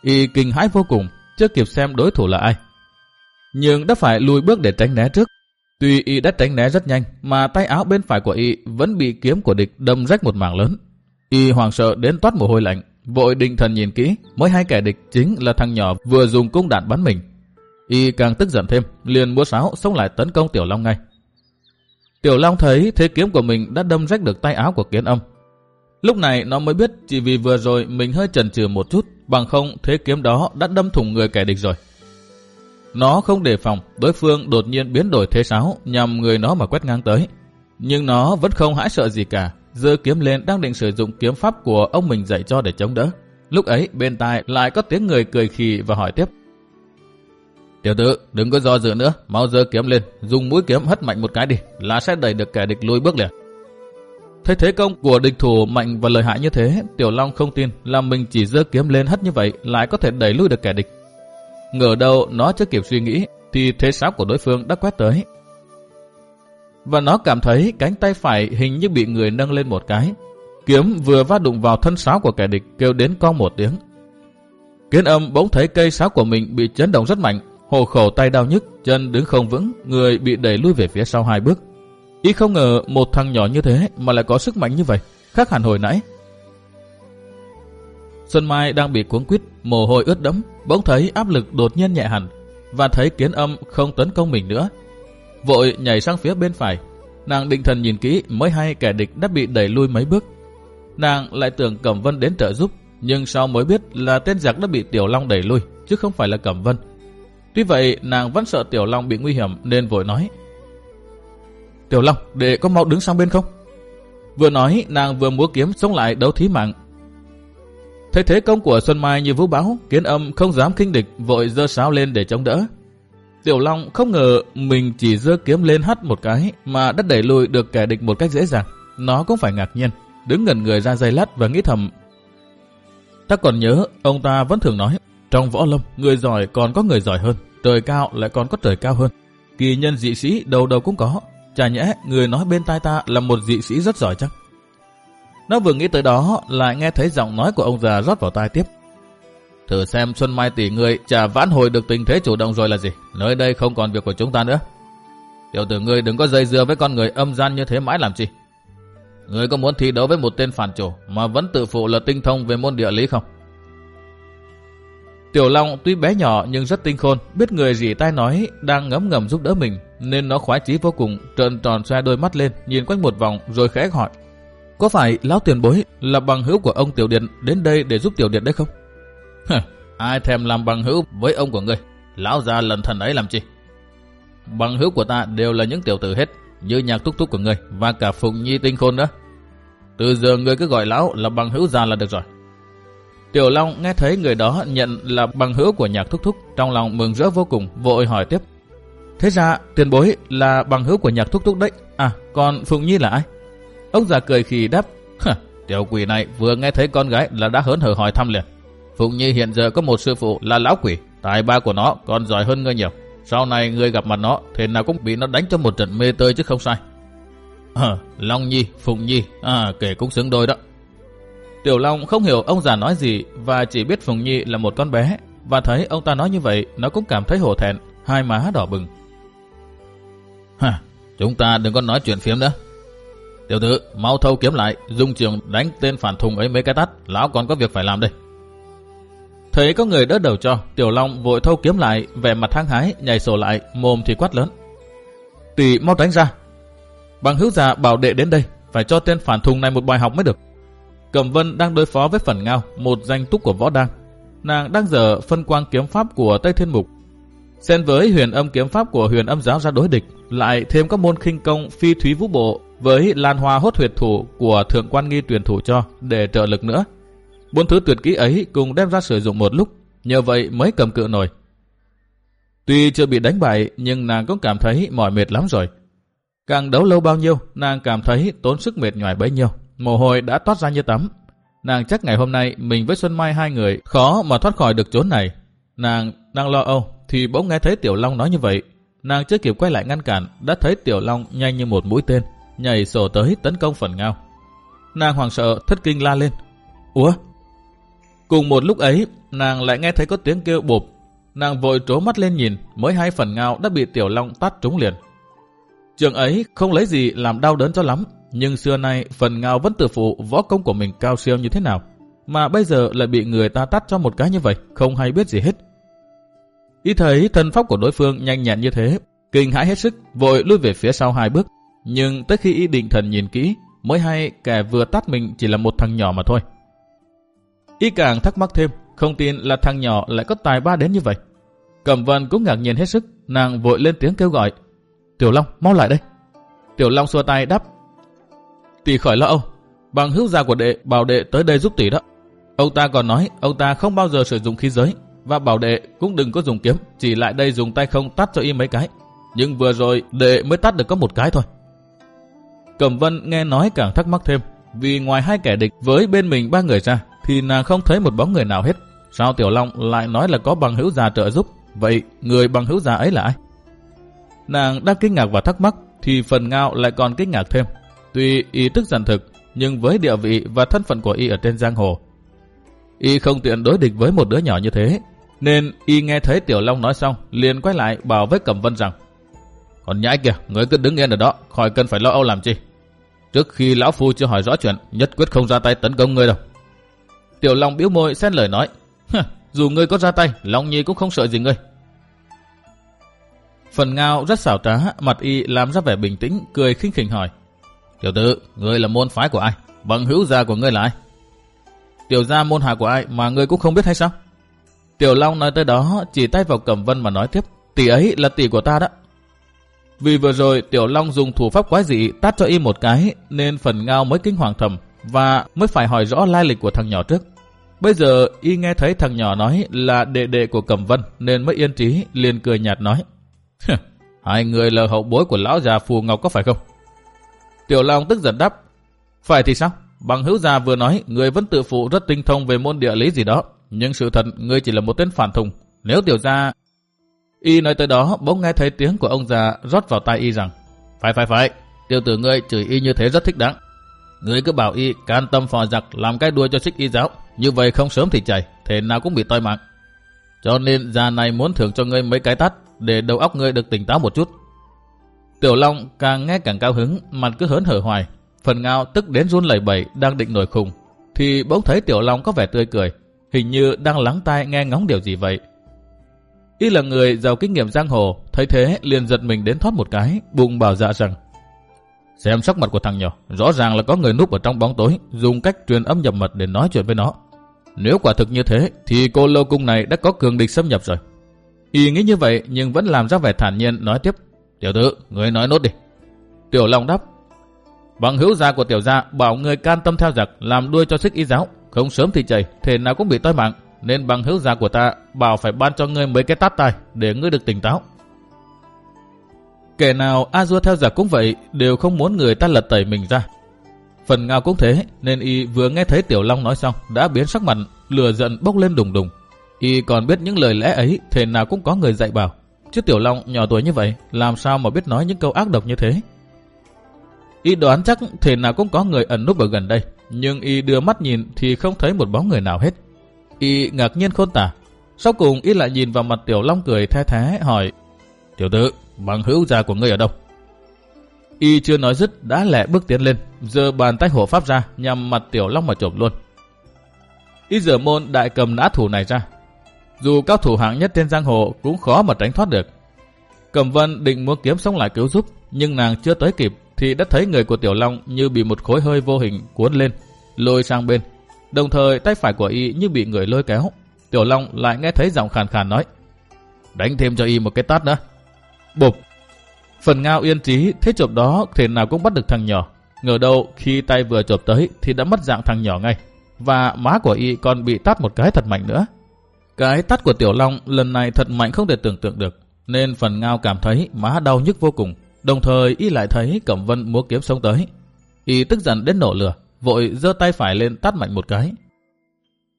Y kinh hãi vô cùng, chưa kịp xem đối thủ là ai. Nhưng đã phải lùi bước để tránh né trước. Tuy y đã tránh né rất nhanh, mà tay áo bên phải của y vẫn bị kiếm của địch đâm rách một mảng lớn. Y hoàng sợ đến toát mồ hôi lạnh, Vội định thần nhìn kỹ, mỗi hai kẻ địch chính là thằng nhỏ vừa dùng cung đạn bắn mình. Y càng tức giận thêm, liền múa sáo xông lại tấn công Tiểu Long ngay. Tiểu Long thấy thế kiếm của mình đã đâm rách được tay áo của kiến âm. Lúc này nó mới biết chỉ vì vừa rồi mình hơi chần chừ một chút, bằng không thế kiếm đó đã đâm thủng người kẻ địch rồi. Nó không đề phòng, đối phương đột nhiên biến đổi thế sáo nhằm người nó mà quét ngang tới. Nhưng nó vẫn không hãi sợ gì cả, giơ kiếm lên đang định sử dụng kiếm pháp của ông mình dạy cho để chống đỡ. Lúc ấy bên tai lại có tiếng người cười khì và hỏi tiếp. Tiểu tử, đừng có do dự nữa, mau giơ kiếm lên, dùng mũi kiếm hất mạnh một cái đi, là sẽ đẩy được kẻ địch lùi bước liền. Thấy thế công của địch thủ mạnh và lợi hại như thế, Tiểu Long không tin là mình chỉ giơ kiếm lên hất như vậy lại có thể đẩy lui được kẻ địch. Ngờ đâu nó chưa kịp suy nghĩ thì thế sáo của đối phương đã quét tới. Và nó cảm thấy cánh tay phải hình như bị người nâng lên một cái. Kiếm vừa va đụng vào thân sáo của kẻ địch kêu đến con một tiếng. Kiến âm bỗng thấy cây sáo của mình bị chấn động rất mạnh, hồ khẩu tay đau nhức, chân đứng không vững, người bị đẩy lui về phía sau hai bước. Ý không ngờ một thằng nhỏ như thế mà lại có sức mạnh như vậy, khác hẳn hồi nãy. Xuân Mai đang bị cuốn quýt, mồ hôi ướt đẫm, bỗng thấy áp lực đột nhiên nhẹ hẳn và thấy kiến âm không tấn công mình nữa. Vội nhảy sang phía bên phải, nàng định thần nhìn kỹ mới hay kẻ địch đã bị đẩy lui mấy bước. Nàng lại tưởng Cẩm Vân đến trợ giúp, nhưng sau mới biết là tên giặc đã bị Tiểu Long đẩy lui, chứ không phải là Cẩm Vân. Tuy vậy, nàng vẫn sợ Tiểu Long bị nguy hiểm nên vội nói. Tiểu Long, để có mau đứng sang bên không? Vừa nói, nàng vừa múa kiếm sống lại đấu thí mạng. Thấy thế công của Xuân Mai như vũ báo, kiến âm không dám kinh địch, vội dơ sáo lên để chống đỡ. Tiểu Long không ngờ mình chỉ dơ kiếm lên hắt một cái mà đã đẩy lùi được kẻ địch một cách dễ dàng. Nó cũng phải ngạc nhiên, đứng gần người ra dây lát và nghĩ thầm. Ta còn nhớ, ông ta vẫn thường nói, trong võ lâm, người giỏi còn có người giỏi hơn, trời cao lại còn có trời cao hơn. Kỳ nhân dị sĩ đầu đầu cũng có, chả nhẽ người nói bên tai ta là một dị sĩ rất giỏi chắc. Nó vừa nghĩ tới đó, lại nghe thấy giọng nói của ông già rót vào tai tiếp. Thử xem Xuân Mai tỷ người chả vãn hồi được tình thế chủ động rồi là gì. Nơi đây không còn việc của chúng ta nữa. Tiểu tử ngươi đừng có dây dưa với con người âm gian như thế mãi làm chi. Ngươi có muốn thi đấu với một tên phản chủ mà vẫn tự phụ là tinh thông về môn địa lý không? Tiểu Long tuy bé nhỏ nhưng rất tinh khôn, biết người gì tai nói đang ngấm ngầm giúp đỡ mình, nên nó khoái chí vô cùng, trợn tròn xoe đôi mắt lên, nhìn quanh một vòng rồi khẽ hỏi. Có phải lão tiền bối là bằng hữu của ông Tiểu Điện đến đây để giúp Tiểu Điện đấy không? Ai thèm làm bằng hữu với ông của ngươi? Lão già lần thần ấy làm chi? Bằng hữu của ta đều là những tiểu tử hết, như nhạc túc túc của ngươi và cả Phụng Nhi tinh khôn nữa. Từ giờ ngươi cứ gọi lão là bằng hữu già là được rồi. Tiểu Long nghe thấy người đó nhận là bằng hữu của nhạc thúc thúc, trong lòng mừng rỡ vô cùng, vội hỏi tiếp. Thế ra tiền bối là bằng hữu của nhạc thúc thúc đấy, à còn Phụng Nhi là ai? Ông già cười khi đáp, tiểu quỷ này vừa nghe thấy con gái là đã hớn hở hỏi thăm liền. Phụng Nhi hiện giờ có một sư phụ là lão quỷ, tài ba của nó còn giỏi hơn ngươi nhiều. Sau này ngươi gặp mặt nó, thì nào cũng bị nó đánh cho một trận mê tơi chứ không sai. À, Long Nhi, Phụng Nhi, à kể cũng xứng đôi đó. Tiểu Long không hiểu ông già nói gì và chỉ biết Phùng Nhi là một con bé và thấy ông ta nói như vậy nó cũng cảm thấy hổ thẹn, hai má đỏ bừng. Hả, chúng ta đừng có nói chuyện phiếm nữa. Tiểu tử, mau thâu kiếm lại, dung trường đánh tên phản thùng ấy mấy cái tắt, lão còn có việc phải làm đây. Thấy có người đỡ đầu cho, Tiểu Long vội thâu kiếm lại, vẻ mặt hăng hái, nhảy sổ lại, mồm thì quát lớn. Tỷ mau tránh ra. Bằng hữu già bảo đệ đến đây, phải cho tên phản thùng này một bài học mới được. Cẩm Vân đang đối phó với phần ngao, một danh túc của võ đăng. Nàng đang dở phân quang kiếm pháp của Tây Thiên Mục. Xen với huyền âm kiếm pháp của huyền âm giáo ra đối địch, lại thêm các môn khinh công phi thúy vũ bộ với lan hoa hốt huyệt thủ của thượng quan nghi tuyển thủ cho để trợ lực nữa. Bốn thứ tuyệt kỹ ấy cùng đem ra sử dụng một lúc, nhờ vậy mới cầm cự nổi. Tuy chưa bị đánh bại nhưng nàng cũng cảm thấy mỏi mệt lắm rồi. Càng đấu lâu bao nhiêu, nàng cảm thấy tốn sức mệt nhòi bấy nhiêu. Mồ hôi đã toát ra như tắm. Nàng chắc ngày hôm nay mình với Xuân Mai hai người khó mà thoát khỏi được chốn này. Nàng đang lo âu thì bỗng nghe thấy Tiểu Long nói như vậy. Nàng chưa kịp quay lại ngăn cản đã thấy Tiểu Long nhanh như một mũi tên nhảy sổ tới tấn công phần ngao. Nàng hoàng sợ thất kinh la lên. Ủa? Cùng một lúc ấy nàng lại nghe thấy có tiếng kêu bụp. Nàng vội trố mắt lên nhìn mới hai phần ngao đã bị Tiểu Long tát trúng liền. Trường ấy không lấy gì làm đau đớn cho lắm nhưng xưa nay phần ngao vẫn tự phụ võ công của mình cao siêu như thế nào, mà bây giờ lại bị người ta tắt cho một cái như vậy, không hay biết gì hết. Ý thấy thân pháp của đối phương nhanh nhẹn như thế, kinh hãi hết sức, vội lui về phía sau hai bước. Nhưng tới khi ý định thần nhìn kỹ, mới hay kẻ vừa tắt mình chỉ là một thằng nhỏ mà thôi. Ý càng thắc mắc thêm, không tin là thằng nhỏ lại có tài ba đến như vậy. Cẩm vân cũng ngạc nhiên hết sức, nàng vội lên tiếng kêu gọi. Tiểu Long, mau lại đây. Tiểu Long xua tay đáp, Tỷ khỏi lo âu, Bằng hữu gia của đệ bảo đệ tới đây giúp tỷ đó. Ông ta còn nói ông ta không bao giờ sử dụng khí giới và bảo đệ cũng đừng có dùng kiếm, chỉ lại đây dùng tay không tắt cho y mấy cái. Nhưng vừa rồi đệ mới tắt được có một cái thôi. Cẩm Vân nghe nói càng thắc mắc thêm, vì ngoài hai kẻ địch với bên mình ba người ra, thì nàng không thấy một bóng người nào hết. Sao Tiểu Long lại nói là có bằng hữu già trợ giúp? Vậy người bằng hữu già ấy là ai? Nàng đang kinh ngạc và thắc mắc, thì phần ngao lại còn kinh ngạc thêm. Tuy y tức giận thực, nhưng với địa vị và thân phận của y ở trên giang hồ, y không tiện đối địch với một đứa nhỏ như thế. Nên y nghe thấy Tiểu Long nói xong, liền quay lại bảo với Cẩm Vân rằng Còn nhãi kìa, người cứ đứng yên ở đó, khỏi cần phải lo âu làm chi. Trước khi lão phu chưa hỏi rõ chuyện, nhất quyết không ra tay tấn công người đâu. Tiểu Long biếu môi xen lời nói, dù ngươi có ra tay, Long Nhi cũng không sợ gì ngươi. Phần ngao rất xảo trá, mặt y làm ra vẻ bình tĩnh, cười khinh khỉnh hỏi. Tiểu tử, ngươi là môn phái của ai? Bằng hữu gia của ngươi là ai? Tiểu gia môn hạ của ai mà ngươi cũng không biết hay sao? Tiểu Long nói tới đó, chỉ tay vào Cẩm Vân mà nói tiếp. Tỷ ấy là tỷ của ta đó. Vì vừa rồi Tiểu Long dùng thủ pháp quái dị tát cho y một cái, nên phần ngao mới kinh hoàng thầm và mới phải hỏi rõ lai lịch của thằng nhỏ trước. Bây giờ y nghe thấy thằng nhỏ nói là đệ đệ của Cẩm Vân nên mới yên trí, liền cười nhạt nói. Hai người là hậu bối của lão già Phù Ngọc có phải không? Tiểu Long tức giận đáp. Phải thì sao? Bằng hữu già vừa nói người vẫn tự phụ rất tinh thông về môn địa lý gì đó. Nhưng sự thật người chỉ là một tên phản thùng. Nếu tiểu gia... Y nói tới đó bỗng nghe thấy tiếng của ông già rót vào tai y rằng Phải phải phải, tiểu tử ngươi chửi y như thế rất thích đáng người cứ bảo y can tâm phò giặc làm cái đuôi cho xích y giáo. Như vậy không sớm thì chảy, thế nào cũng bị toi mạng. Cho nên già này muốn thưởng cho ngươi mấy cái tát để đầu óc ngươi được tỉnh táo một chút. Tiểu Long càng nghe càng cao hứng, mặt cứ hớn hở hoài. Phần ngao tức đến run lẩy bẩy đang định nổi khùng, thì bỗng thấy Tiểu Long có vẻ tươi cười, hình như đang lắng tai nghe ngóng điều gì vậy. Y là người giàu kinh nghiệm giang hồ, thấy thế liền giật mình đến thoát một cái, bụng bảo dạ rằng Xem sắc mặt của thằng nhỏ, rõ ràng là có người núp ở trong bóng tối, dùng cách truyền âm nhập mật để nói chuyện với nó. Nếu quả thực như thế, thì cô lô cung này đã có cường địch xâm nhập rồi. Y nghĩ như vậy nhưng vẫn làm ra vẻ thản nhiên nói tiếp. Tiểu tử, người nói nốt đi. Tiểu Long đáp. Bằng hữu gia của tiểu gia bảo người can tâm theo giặc làm đuôi cho sức y giáo. Không sớm thì chảy, thể nào cũng bị toi mạng. Nên bằng hữu gia của ta bảo phải ban cho ngươi mấy cái tát tai để ngươi được tỉnh táo. Kẻ nào a dua theo giặc cũng vậy, đều không muốn người ta lật tẩy mình ra. Phần ngao cũng thế, nên y vừa nghe thấy Tiểu Long nói xong, đã biến sắc mặt, lừa giận bốc lên đùng đùng. Y còn biết những lời lẽ ấy, thế nào cũng có người dạy bảo. Chứ Tiểu Long nhỏ tuổi như vậy, làm sao mà biết nói những câu ác độc như thế? Y đoán chắc thế nào cũng có người ẩn núp ở gần đây, nhưng Y đưa mắt nhìn thì không thấy một bóng người nào hết. Y ngạc nhiên khôn tả. Sau cùng Y lại nhìn vào mặt Tiểu Long cười the thế hỏi Tiểu tử, bằng hữu già của ngươi ở đâu? Y chưa nói dứt đã lẹ bước tiến lên, giơ bàn tay hộ pháp ra nhằm mặt Tiểu Long mà chộp luôn. Y giờ môn đại cầm nã thủ này ra, dù cao thủ hạng nhất trên giang hồ cũng khó mà tránh thoát được. Cầm Vân định muốn kiếm sống lại cứu giúp, nhưng nàng chưa tới kịp thì đã thấy người của Tiểu Long như bị một khối hơi vô hình cuốn lên, lôi sang bên. Đồng thời tay phải của y như bị người lôi kéo. Tiểu Long lại nghe thấy giọng khàn khàn nói, đánh thêm cho y một cái tát nữa. Bụp! Phần ngao yên trí thế chộp đó thể nào cũng bắt được thằng nhỏ. Ngờ đâu khi tay vừa chộp tới thì đã mất dạng thằng nhỏ ngay. Và má của y còn bị tát một cái thật mạnh nữa. Cái tát của Tiểu Long lần này thật mạnh không thể tưởng tượng được, nên phần ngao cảm thấy má đau nhức vô cùng. Đồng thời y lại thấy Cẩm Vân múa kiếm sống tới. Y tức giận đến nổ lửa, vội giơ tay phải lên tát mạnh một cái.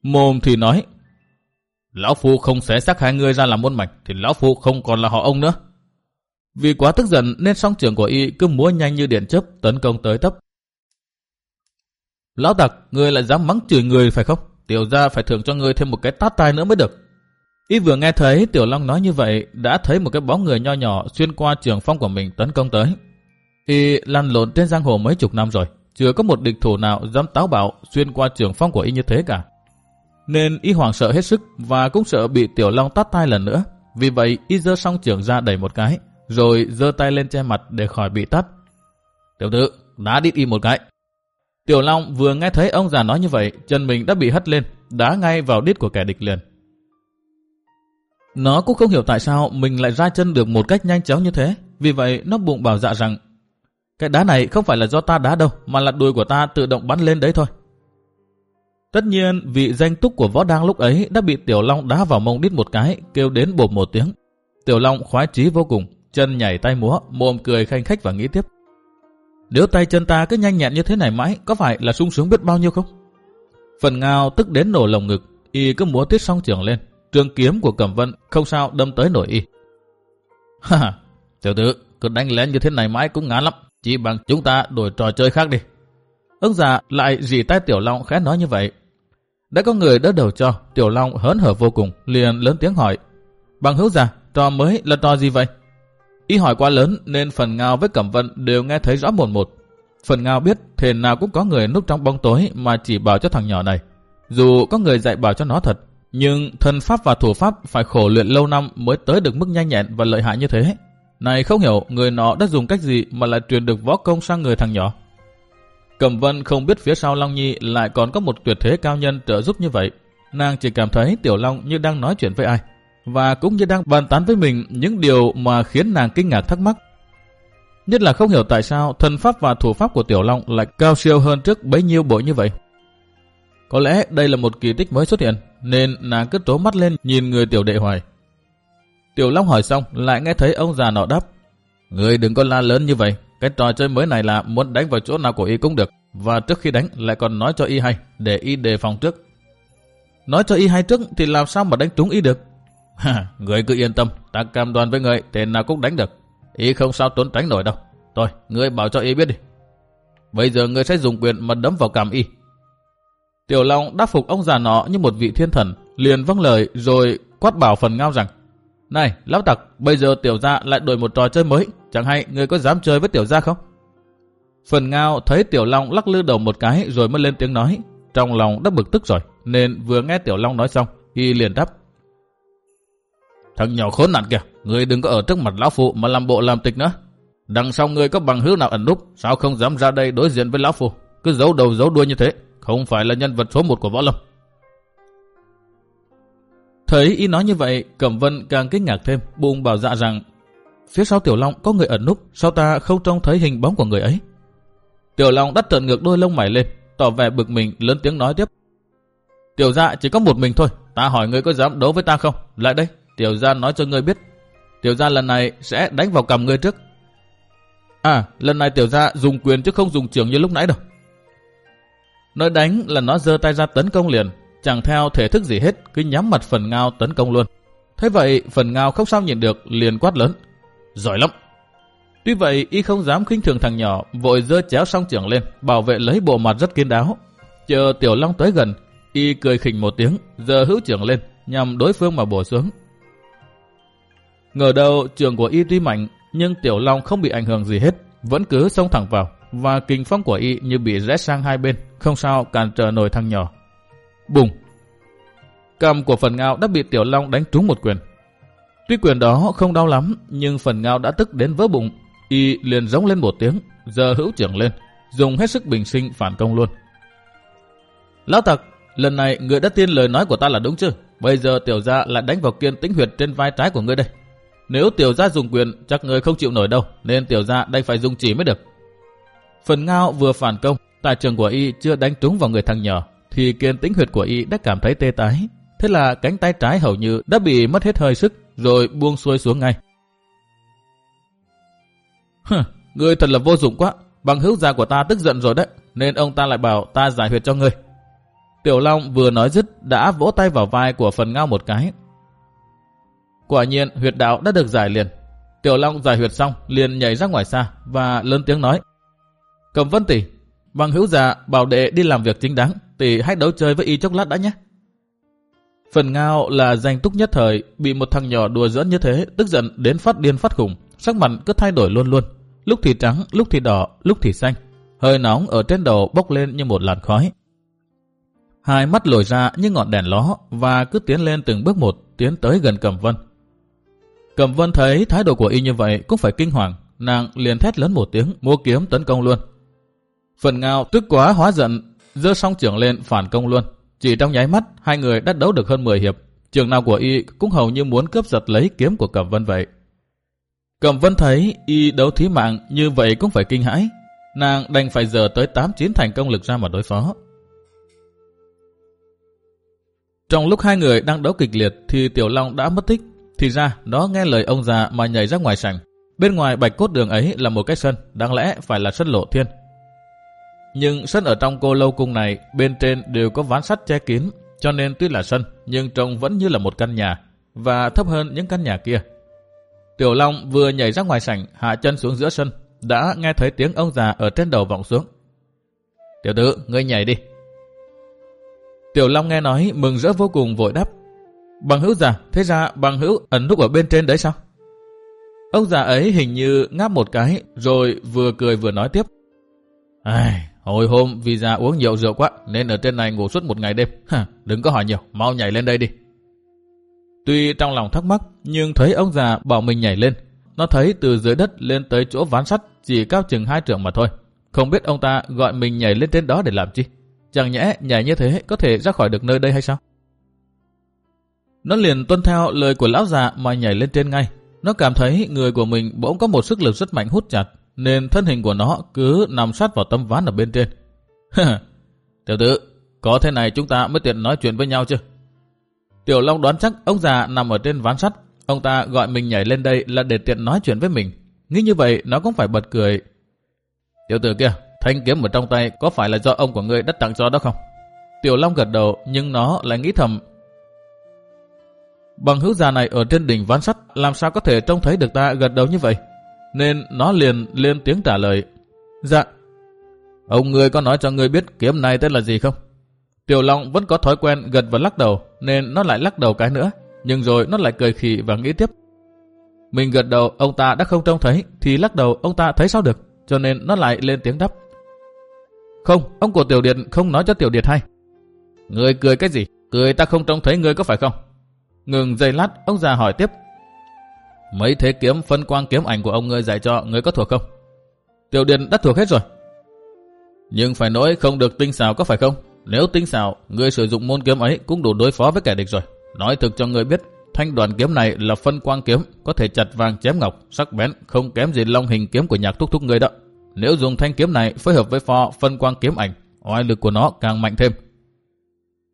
Mồm thì nói, Lão Phu không xé xác hai người ra làm môn mạch, thì Lão Phu không còn là họ ông nữa. Vì quá tức giận nên song trường của y cứ múa nhanh như điện chớp tấn công tới tấp. Lão tặc, người lại dám mắng chửi người phải không? tiểu gia phải thưởng cho ngươi thêm một cái tát tai nữa mới được. Y vừa nghe thấy Tiểu Long nói như vậy, đã thấy một cái bóng người nho nhỏ xuyên qua trường phong của mình tấn công tới. Y lăn lộn trên giang hồ mấy chục năm rồi, chưa có một địch thủ nào dám táo bạo xuyên qua trường phong của Y như thế cả. Nên Y hoảng sợ hết sức và cũng sợ bị Tiểu Long tát tai lần nữa. Vì vậy Y giơ song trường ra đẩy một cái, rồi giơ tay lên che mặt để khỏi bị tát. Tiểu tử, đá đít Y một cái. Tiểu Long vừa nghe thấy ông già nói như vậy, chân mình đã bị hất lên, đá ngay vào đít của kẻ địch liền. Nó cũng không hiểu tại sao mình lại ra chân được một cách nhanh chóng như thế, vì vậy nó bụng bảo dạ rằng cái đá này không phải là do ta đá đâu, mà là đùi của ta tự động bắn lên đấy thôi. Tất nhiên, vị danh túc của võ đang lúc ấy đã bị Tiểu Long đá vào mông đít một cái, kêu đến bột một tiếng. Tiểu Long khoái chí vô cùng, chân nhảy tay múa, mồm cười khanh khách và nghĩ tiếp. Nếu tay chân ta cứ nhanh nhẹn như thế này mãi, có phải là sung sướng biết bao nhiêu không? Phần ngao tức đến nổ lồng ngực, y cứ múa tiết song trường lên. Trường kiếm của Cẩm Vân không sao đâm tới nổi y. [LAUGHS] Ha ha, tiểu tử, cứ đánh lén như thế này mãi cũng ngán lắm. Chỉ bằng chúng ta đổi trò chơi khác đi. Ông già lại dì tay Tiểu Long khẽ nói như vậy. Đã có người đỡ đầu cho, Tiểu Long hớn hở vô cùng, liền lớn tiếng hỏi. Bằng hữu già, trò mới là trò gì vậy? Ý hỏi quá lớn nên phần ngao với Cẩm Vân đều nghe thấy rõ một một. Phần ngao biết thể nào cũng có người núp trong bóng tối mà chỉ bảo cho thằng nhỏ này. Dù có người dạy bảo cho nó thật, nhưng thần pháp và thủ pháp phải khổ luyện lâu năm mới tới được mức nhanh nhẹn và lợi hại như thế. Này không hiểu người nó đã dùng cách gì mà lại truyền được võ công sang người thằng nhỏ. Cẩm Vân không biết phía sau Long Nhi lại còn có một tuyệt thế cao nhân trợ giúp như vậy. Nàng chỉ cảm thấy Tiểu Long như đang nói chuyện với ai, và cũng như đang bàn tán với mình những điều mà khiến nàng kinh ngạc thắc mắc. Nhất là không hiểu tại sao thần pháp và thủ pháp của Tiểu Long lại cao siêu hơn trước bấy nhiêu bội như vậy. Có lẽ đây là một kỳ tích mới xuất hiện, nên nàng cứ trố mắt lên nhìn người tiểu đệ hoài. Tiểu Long hỏi xong, lại nghe thấy ông già nọ đáp. Người đừng có la lớn như vậy, cái trò chơi mới này là muốn đánh vào chỗ nào của y cũng được, và trước khi đánh lại còn nói cho y hay, để y đề phòng trước. Nói cho y hay trước thì làm sao mà đánh trúng y được? [LAUGHS] người cứ yên tâm, ta cam đoan với người, tên nào cũng đánh được. Y không sao trốn tránh nổi đâu. Thôi, người bảo cho y biết đi. Bây giờ người sẽ dùng quyền mà đấm vào cằm y. Tiểu Long đáp phục ông già nọ như một vị thiên thần, liền vâng lời rồi quát bảo phần ngao rằng Này, lão tặc, bây giờ tiểu gia lại đổi một trò chơi mới, chẳng hay người có dám chơi với tiểu gia không? Phần ngao thấy tiểu long lắc lư đầu một cái rồi mới lên tiếng nói, trong lòng đã bực tức rồi, nên vừa nghe tiểu long nói xong, y liền đáp. Thằng nhỏ khốn nạn kìa, người đừng có ở trước mặt lão phụ mà làm bộ làm tịch nữa. Đằng sau người có bằng hữu nào ẩn núp, sao không dám ra đây đối diện với lão phụ, cứ giấu đầu giấu đuôi như thế, không phải là nhân vật số một của võ lâm. Thấy y nói như vậy, Cẩm Vân càng kinh ngạc thêm, bụng bảo dạ rằng phía sau Tiểu Long có người ẩn núp, sao ta không trông thấy hình bóng của người ấy? Tiểu Long đắt trợn ngược đôi lông mày lên, tỏ vẻ bực mình lớn tiếng nói tiếp. Tiểu dạ chỉ có một mình thôi, ta hỏi ngươi có dám đấu với ta không? Lại đây, tiểu gia nói cho ngươi biết. Tiểu gia lần này sẽ đánh vào cầm ngươi trước. À, lần này tiểu gia dùng quyền chứ không dùng trường như lúc nãy đâu. Nói đánh là nó giơ tay ra tấn công liền, chẳng theo thể thức gì hết, cứ nhắm mặt phần ngao tấn công luôn. Thế vậy, phần ngao không sao nhìn được, liền quát lớn. Giỏi lắm! Tuy vậy, y không dám khinh thường thằng nhỏ, vội dơ chéo song trưởng lên, bảo vệ lấy bộ mặt rất kiên đáo. Chờ Tiểu Long tới gần, y cười khỉnh một tiếng, giờ hữu trưởng lên, nhằm đối phương mà bổ xuống. Ngờ đâu, trường của y tuy mạnh, nhưng Tiểu Long không bị ảnh hưởng gì hết, vẫn cứ xông thẳng vào, và kinh phong của y như bị rẽ sang hai bên, không sao cản trở nổi thằng nhỏ. Bùng! Cầm của phần ngao đã bị Tiểu Long đánh trúng một quyền. Tuy quyền đó không đau lắm, nhưng phần ngao đã tức đến vỡ bụng. Y liền giống lên một tiếng, giờ hữu trưởng lên, dùng hết sức bình sinh phản công luôn. Lão tặc, lần này người đã tin lời nói của ta là đúng chứ? Bây giờ tiểu gia lại đánh vào kiên tĩnh huyệt trên vai trái của ngươi đây. Nếu tiểu gia dùng quyền, chắc người không chịu nổi đâu, nên tiểu gia đây phải dùng chỉ mới được. Phần ngao vừa phản công, tài trường của y chưa đánh trúng vào người thằng nhỏ, thì kiên tĩnh huyệt của y đã cảm thấy tê tái. Thế là cánh tay trái hầu như đã bị mất hết hơi sức, rồi buông xuôi xuống ngay. Hừ, ngươi thật là vô dụng quá, bằng hữu gia của ta tức giận rồi đấy, nên ông ta lại bảo ta giải huyệt cho ngươi. Tiểu Long vừa nói dứt đã vỗ tay vào vai của phần ngao một cái. Quả nhiên huyệt đạo đã được giải liền. Tiểu Long giải huyệt xong liền nhảy ra ngoài xa và lớn tiếng nói. Cầm vân tỷ, bằng hữu già bảo đệ đi làm việc chính đáng, tỷ hãy đấu chơi với y chốc lát đã nhé. Phần ngao là danh túc nhất thời, bị một thằng nhỏ đùa giỡn như thế, tức giận đến phát điên phát khủng, sắc mặt cứ thay đổi luôn luôn. Lúc thì trắng, lúc thì đỏ, lúc thì xanh. Hơi nóng ở trên đầu bốc lên như một làn khói. Hai mắt lồi ra như ngọn đèn ló và cứ tiến lên từng bước một, tiến tới gần Cẩm Vân. Cẩm Vân thấy thái độ của y như vậy cũng phải kinh hoàng, nàng liền thét lớn một tiếng, mua kiếm tấn công luôn. Phần ngao tức quá hóa giận, giơ song trưởng lên phản công luôn. Chỉ trong nháy mắt, hai người đã đấu được hơn 10 hiệp. Trường nào của y cũng hầu như muốn cướp giật lấy kiếm của Cẩm Vân vậy. Cẩm Vân thấy y đấu thí mạng như vậy cũng phải kinh hãi. Nàng đành phải giờ tới 8-9 thành công lực ra mà đối phó. Trong lúc hai người đang đấu kịch liệt thì Tiểu Long đã mất tích. Thì ra nó nghe lời ông già mà nhảy ra ngoài sảnh. Bên ngoài bạch cốt đường ấy là một cái sân, đáng lẽ phải là sân lộ thiên. Nhưng sân ở trong cô lâu cung này bên trên đều có ván sắt che kín, cho nên tuy là sân nhưng trông vẫn như là một căn nhà và thấp hơn những căn nhà kia. Tiểu Long vừa nhảy ra ngoài sảnh, hạ chân xuống giữa sân, đã nghe thấy tiếng ông già ở trên đầu vọng xuống. Tiểu tử, ngươi nhảy đi. Tiểu Long nghe nói mừng rỡ vô cùng vội đáp. Bằng hữu già, thế ra bằng hữu ẩn núp ở bên trên đấy sao? Ông già ấy hình như ngáp một cái rồi vừa cười vừa nói tiếp. Ai, hồi hôm vì già uống nhiều rượu quá nên ở trên này ngủ suốt một ngày đêm. Hả, đừng có hỏi nhiều, mau nhảy lên đây đi. Tuy trong lòng thắc mắc nhưng thấy ông già bảo mình nhảy lên. Nó thấy từ dưới đất lên tới chỗ ván sắt chỉ cao chừng hai trượng mà thôi. Không biết ông ta gọi mình nhảy lên trên đó để làm chi. Chẳng nhẽ nhảy như thế có thể ra khỏi được nơi đây hay sao? Nó liền tuân theo lời của lão già mà nhảy lên trên ngay. Nó cảm thấy người của mình bỗng có một sức lực rất mạnh hút chặt, nên thân hình của nó cứ nằm sát vào tấm ván ở bên trên. [LAUGHS] Tiểu tử, có thế này chúng ta mới tiện nói chuyện với nhau chứ? Tiểu Long đoán chắc ông già nằm ở trên ván sắt, ông ta gọi mình nhảy lên đây là để tiện nói chuyện với mình. Nghĩ như vậy nó cũng phải bật cười. Tiểu tử kia, thanh kiếm ở trong tay có phải là do ông của ngươi đất tặng cho đó không? Tiểu Long gật đầu nhưng nó lại nghĩ thầm. Bằng hữu già này ở trên đỉnh ván sắt làm sao có thể trông thấy được ta gật đầu như vậy? Nên nó liền lên tiếng trả lời. Dạ. Ông người có nói cho người biết kiếm này tên là gì không? Tiểu Long vẫn có thói quen gật và lắc đầu nên nó lại lắc đầu cái nữa. Nhưng rồi nó lại cười khỉ và nghĩ tiếp. Mình gật đầu ông ta đã không trông thấy thì lắc đầu ông ta thấy sao được cho nên nó lại lên tiếng đáp. Không, ông của Tiểu Điệt không nói cho Tiểu Điệt hay. Người cười cái gì? Cười ta không trông thấy người có phải không? Ngừng giây lát, ông già hỏi tiếp. Mấy thế kiếm phân quang kiếm ảnh của ông ngươi dạy cho, người có thuộc không? Tiểu điền đã thuộc hết rồi. Nhưng phải nói không được tinh xảo có phải không? Nếu tinh xảo, người sử dụng môn kiếm ấy cũng đủ đối phó với kẻ địch rồi. Nói thực cho người biết, thanh đoàn kiếm này là phân quang kiếm, có thể chặt vàng chém ngọc, sắc bén, không kém gì long hình kiếm của nhạc thúc thúc người đó. Nếu dùng thanh kiếm này phối hợp với pho phân quang kiếm ảnh, oai lực của nó càng mạnh thêm.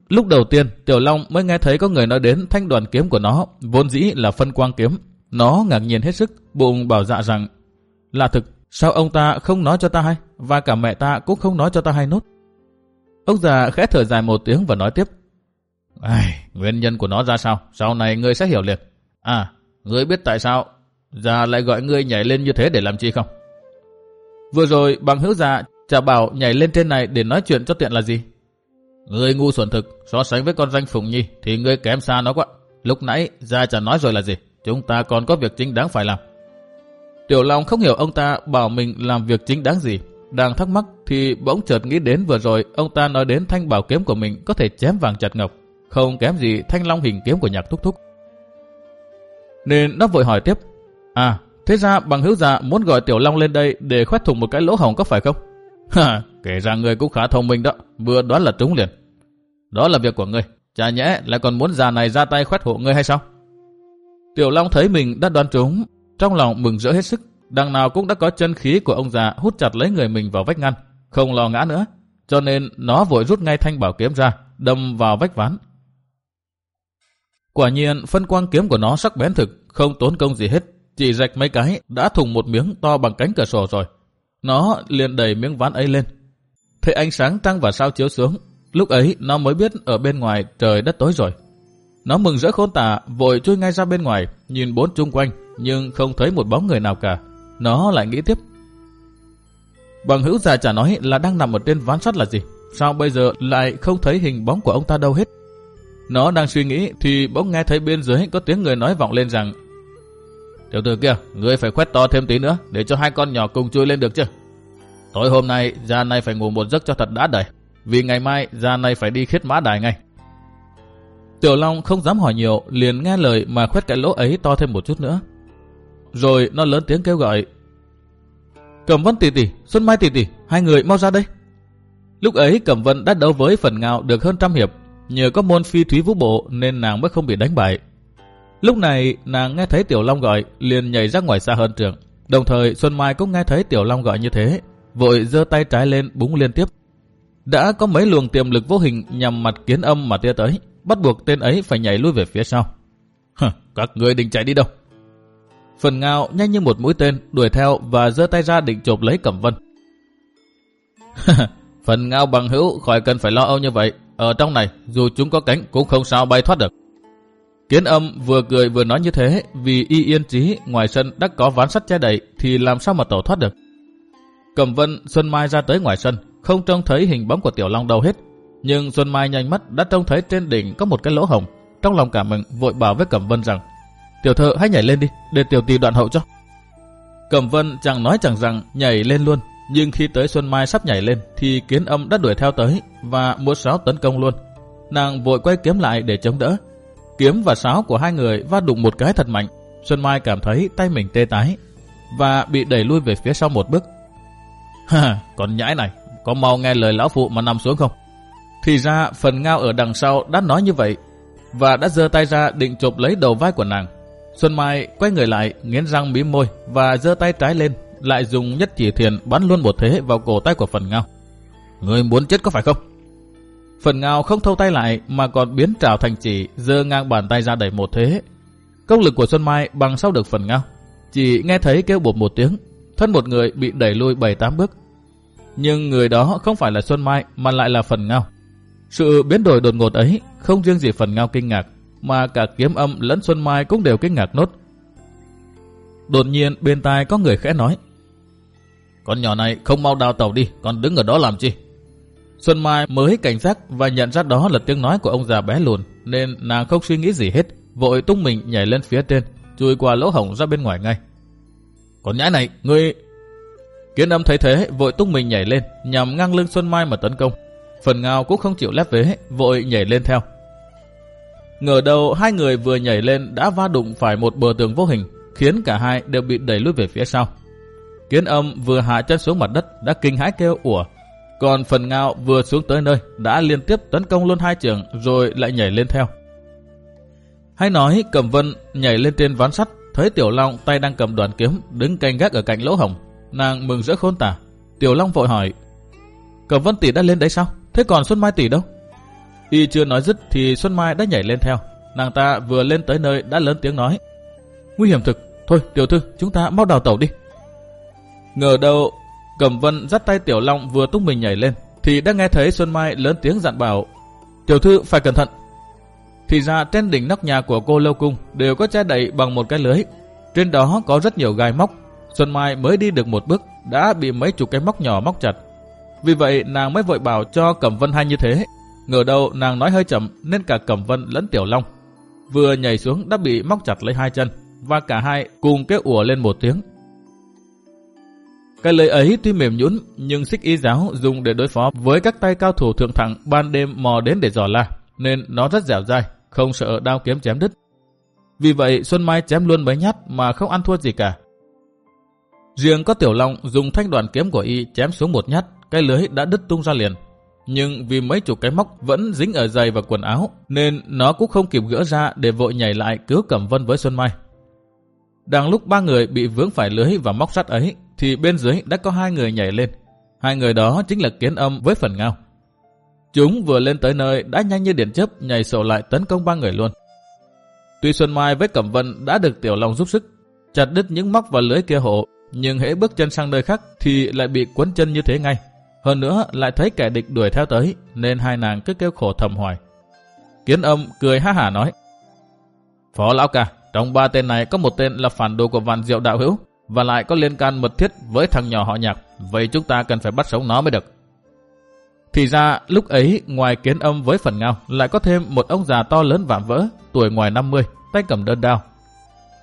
Lúc đầu tiên, Tiểu Long mới nghe thấy có người nói đến thanh đoàn kiếm của nó, vốn dĩ là phân quang kiếm. Nó ngạc nhiên hết sức, bụng bảo dạ rằng, là thực, sao ông ta không nói cho ta hay, và cả mẹ ta cũng không nói cho ta hay nốt. Ông già khẽ thở dài một tiếng và nói tiếp, Ai, nguyên nhân của nó ra sao, sau này ngươi sẽ hiểu liền. À, ngươi biết tại sao già lại gọi ngươi nhảy lên như thế để làm chi không? Vừa rồi bằng hữu già chả bảo nhảy lên trên này để nói chuyện cho tiện là gì? Người ngu xuẩn thực, so sánh với con danh Phùng Nhi thì người kém xa nó quá. Lúc nãy gia chả nói rồi là gì, chúng ta còn có việc chính đáng phải làm. Tiểu Long không hiểu ông ta bảo mình làm việc chính đáng gì. Đang thắc mắc thì bỗng chợt nghĩ đến vừa rồi ông ta nói đến thanh bảo kiếm của mình có thể chém vàng chặt ngọc, không kém gì thanh long hình kiếm của nhạc thúc thúc. Nên nó vội hỏi tiếp, à Thế ra bằng hữu già muốn gọi Tiểu Long lên đây để khoét thủng một cái lỗ hổng có phải không? [LAUGHS] Ha, kể ra người cũng khá thông minh đó, vừa đoán là trúng liền. Đó là việc của ngươi, chả nhẽ lại còn muốn già này ra tay khoét hộ ngươi hay sao? Tiểu Long thấy mình đã đoán trúng, trong lòng mừng rỡ hết sức, đằng nào cũng đã có chân khí của ông già hút chặt lấy người mình vào vách ngăn, không lo ngã nữa, cho nên nó vội rút ngay thanh bảo kiếm ra, đâm vào vách ván. Quả nhiên, phân quang kiếm của nó sắc bén thực, không tốn công gì hết, chỉ rạch mấy cái đã thùng một miếng to bằng cánh cửa sổ rồi. Nó liền đẩy miếng ván ấy lên. Thấy ánh sáng trăng và sao chiếu xuống. Lúc ấy nó mới biết ở bên ngoài trời đất tối rồi. Nó mừng rỡ khôn tả, vội chui ngay ra bên ngoài, nhìn bốn chung quanh, nhưng không thấy một bóng người nào cả. Nó lại nghĩ tiếp. Bằng hữu già chả nói là đang nằm ở trên ván sắt là gì. Sao bây giờ lại không thấy hình bóng của ông ta đâu hết? Nó đang suy nghĩ thì bỗng nghe thấy bên dưới có tiếng người nói vọng lên rằng Tiểu tử kia, ngươi phải khoét to thêm tí nữa để cho hai con nhỏ cùng chui lên được chứ. Tối hôm nay, già này phải ngủ một giấc cho thật đã đời. Vì ngày mai, gia này phải đi khiết mã đài ngay. Tiểu Long không dám hỏi nhiều, liền nghe lời mà khuyết cái lỗ ấy to thêm một chút nữa. Rồi nó lớn tiếng kêu gọi. Cẩm Vân tỷ tỷ, Xuân Mai tỷ tỷ, hai người mau ra đây. Lúc ấy Cẩm Vân đã đấu với phần ngạo được hơn trăm hiệp, nhờ có môn phi thúy vũ bộ nên nàng mới không bị đánh bại. Lúc này nàng nghe thấy Tiểu Long gọi liền nhảy ra ngoài xa hơn trường. Đồng thời Xuân Mai cũng nghe thấy Tiểu Long gọi như thế, vội giơ tay trái lên búng liên tiếp. Đã có mấy luồng tiềm lực vô hình nhằm mặt kiến âm mà tia tới, bắt buộc tên ấy phải nhảy lui về phía sau. Hừ, các người định chạy đi đâu? Phần ngao nhanh như một mũi tên đuổi theo và giơ tay ra định chộp lấy Cẩm Vân. [LAUGHS] Phần ngao bằng hữu khỏi cần phải lo âu như vậy. Ở trong này, dù chúng có cánh cũng không sao bay thoát được. Kiến âm vừa cười vừa nói như thế vì y yên trí ngoài sân đã có ván sắt che đậy thì làm sao mà tẩu thoát được. Cẩm Vân, Xuân Mai ra tới ngoài sân, không trông thấy hình bóng của Tiểu Long đâu hết. Nhưng Xuân Mai nhanh mắt đã trông thấy trên đỉnh có một cái lỗ hồng. Trong lòng cảm mừng vội bảo với Cẩm Vân rằng Tiểu thợ hãy nhảy lên đi, để tiểu tì đoạn hậu cho. Cẩm Vân chẳng nói chẳng rằng nhảy lên luôn, nhưng khi tới Xuân Mai sắp nhảy lên thì kiến âm đã đuổi theo tới và múa sáo tấn công luôn. Nàng vội quay kiếm lại để chống đỡ. Kiếm và sáo của hai người va đụng một cái thật mạnh. Xuân Mai cảm thấy tay mình tê tái và bị đẩy lui về phía sau một bước. [LAUGHS] Ha, còn nhãi này, có mau nghe lời lão phụ mà nằm xuống không? Thì ra phần ngao ở đằng sau đã nói như vậy và đã giơ tay ra định chụp lấy đầu vai của nàng. Xuân Mai quay người lại, nghiến răng mím môi và giơ tay trái lên, lại dùng nhất chỉ thiền bắn luôn một thế vào cổ tay của phần ngao. Người muốn chết có phải không? Phần ngao không thâu tay lại mà còn biến trào thành chỉ, giơ ngang bàn tay ra đẩy một thế. Công lực của Xuân Mai bằng sau được phần ngao. Chỉ nghe thấy kêu bột một tiếng, thân một người bị đẩy lui bảy tám bước. Nhưng người đó không phải là Xuân Mai mà lại là phần ngao. Sự biến đổi đột ngột ấy không riêng gì phần ngao kinh ngạc, mà cả kiếm âm lẫn Xuân Mai cũng đều kinh ngạc nốt. Đột nhiên bên tai có người khẽ nói. Con nhỏ này không mau đào tàu đi, còn đứng ở đó làm chi? Xuân Mai mới cảnh giác và nhận ra đó là tiếng nói của ông già bé lùn, nên nàng không suy nghĩ gì hết, vội tung mình nhảy lên phía trên, chui qua lỗ hổng ra bên ngoài ngay. Còn nhãi này, ngươi... Kiến âm thấy thế, vội tung mình nhảy lên, nhằm ngang lưng Xuân Mai mà tấn công. Phần ngao cũng không chịu lép vế, vội nhảy lên theo. Ngờ đầu hai người vừa nhảy lên đã va đụng phải một bờ tường vô hình, khiến cả hai đều bị đẩy lùi về phía sau. Kiến âm vừa hạ chân xuống mặt đất đã kinh hãi kêu ủa. Còn phần ngao vừa xuống tới nơi đã liên tiếp tấn công luôn hai trường rồi lại nhảy lên theo. Hay nói cầm vân nhảy lên trên ván sắt thấy Tiểu Long tay đang cầm đoàn kiếm đứng canh gác ở cạnh lỗ hồng. Nàng mừng rỡ khôn tả. Tiểu Long vội hỏi, Cẩm vân tỷ đã lên đấy sao? Thế còn Xuân Mai tỷ đâu? Y chưa nói dứt thì Xuân Mai đã nhảy lên theo. Nàng ta vừa lên tới nơi đã lớn tiếng nói. Nguy hiểm thực. Thôi, tiểu thư, chúng ta mau đào tẩu đi. Ngờ đâu, Cẩm Vân dắt tay Tiểu Long vừa tung mình nhảy lên, thì đã nghe thấy Xuân Mai lớn tiếng dặn bảo, Tiểu thư, phải cẩn thận. Thì ra trên đỉnh nóc nhà của cô Lâu Cung đều có che đậy bằng một cái lưới. Trên đó có rất nhiều gai móc. Xuân Mai mới đi được một bước đã bị mấy chục cái móc nhỏ móc chặt. Vì vậy nàng mới vội bảo cho Cẩm Vân hay như thế Ngờ đâu nàng nói hơi chậm nên cả Cẩm Vân lẫn Tiểu Long. Vừa nhảy xuống đã bị móc chặt lấy hai chân và cả hai cùng kêu ủa lên một tiếng. Cái lời ấy tuy mềm nhũn nhưng xích y giáo dùng để đối phó với các tay cao thủ thượng thẳng ban đêm mò đến để dò la nên nó rất dẻo dai, không sợ đao kiếm chém đứt. Vì vậy Xuân Mai chém luôn mấy nhát mà không ăn thua gì cả. Riêng có Tiểu Long dùng thanh đoàn kiếm của y chém xuống một nhát, cái lưới đã đứt tung ra liền nhưng vì mấy chục cái móc vẫn dính ở giày và quần áo, nên nó cũng không kịp gỡ ra để vội nhảy lại cứu Cẩm Vân với Xuân Mai. Đang lúc ba người bị vướng phải lưới và móc sắt ấy, thì bên dưới đã có hai người nhảy lên. Hai người đó chính là Kiến Âm với Phần Ngao. Chúng vừa lên tới nơi đã nhanh như điện chớp nhảy sổ lại tấn công ba người luôn. Tuy Xuân Mai với Cẩm Vân đã được Tiểu Long giúp sức, chặt đứt những móc và lưới kia hộ, nhưng hễ bước chân sang nơi khác thì lại bị quấn chân như thế ngay. Hơn nữa lại thấy kẻ địch đuổi theo tới, nên hai nàng cứ kêu khổ thầm hoài. Kiến âm cười ha hả nói. Phó lão ca, trong ba tên này có một tên là phản đồ của vạn diệu đạo hữu, và lại có liên can mật thiết với thằng nhỏ họ nhạc, vậy chúng ta cần phải bắt sống nó mới được. Thì ra lúc ấy ngoài kiến âm với phần ngao lại có thêm một ông già to lớn vạm vỡ, tuổi ngoài 50, tay cầm đơn đao.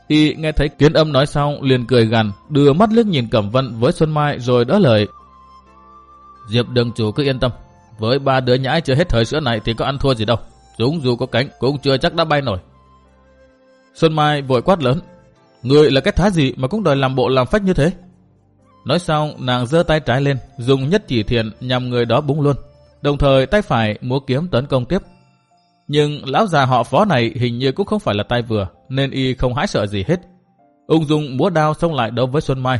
Y nghe thấy kiến âm nói xong liền cười gằn, đưa mắt liếc nhìn Cẩm Vân với Xuân Mai rồi đỡ lời. Diệp đường chủ cứ yên tâm. Với ba đứa nhãi chưa hết thời sữa này thì có ăn thua gì đâu. Chúng dù có cánh cũng chưa chắc đã bay nổi. Xuân Mai vội quát lớn. Người là cái thá gì mà cũng đòi làm bộ làm phách như thế? Nói xong nàng giơ tay trái lên dùng nhất chỉ thiền nhằm người đó búng luôn. Đồng thời tay phải múa kiếm tấn công tiếp. Nhưng lão già họ phó này hình như cũng không phải là tay vừa, nên y không hãi sợ gì hết. Ung dung múa đao xông lại đấu với Xuân Mai.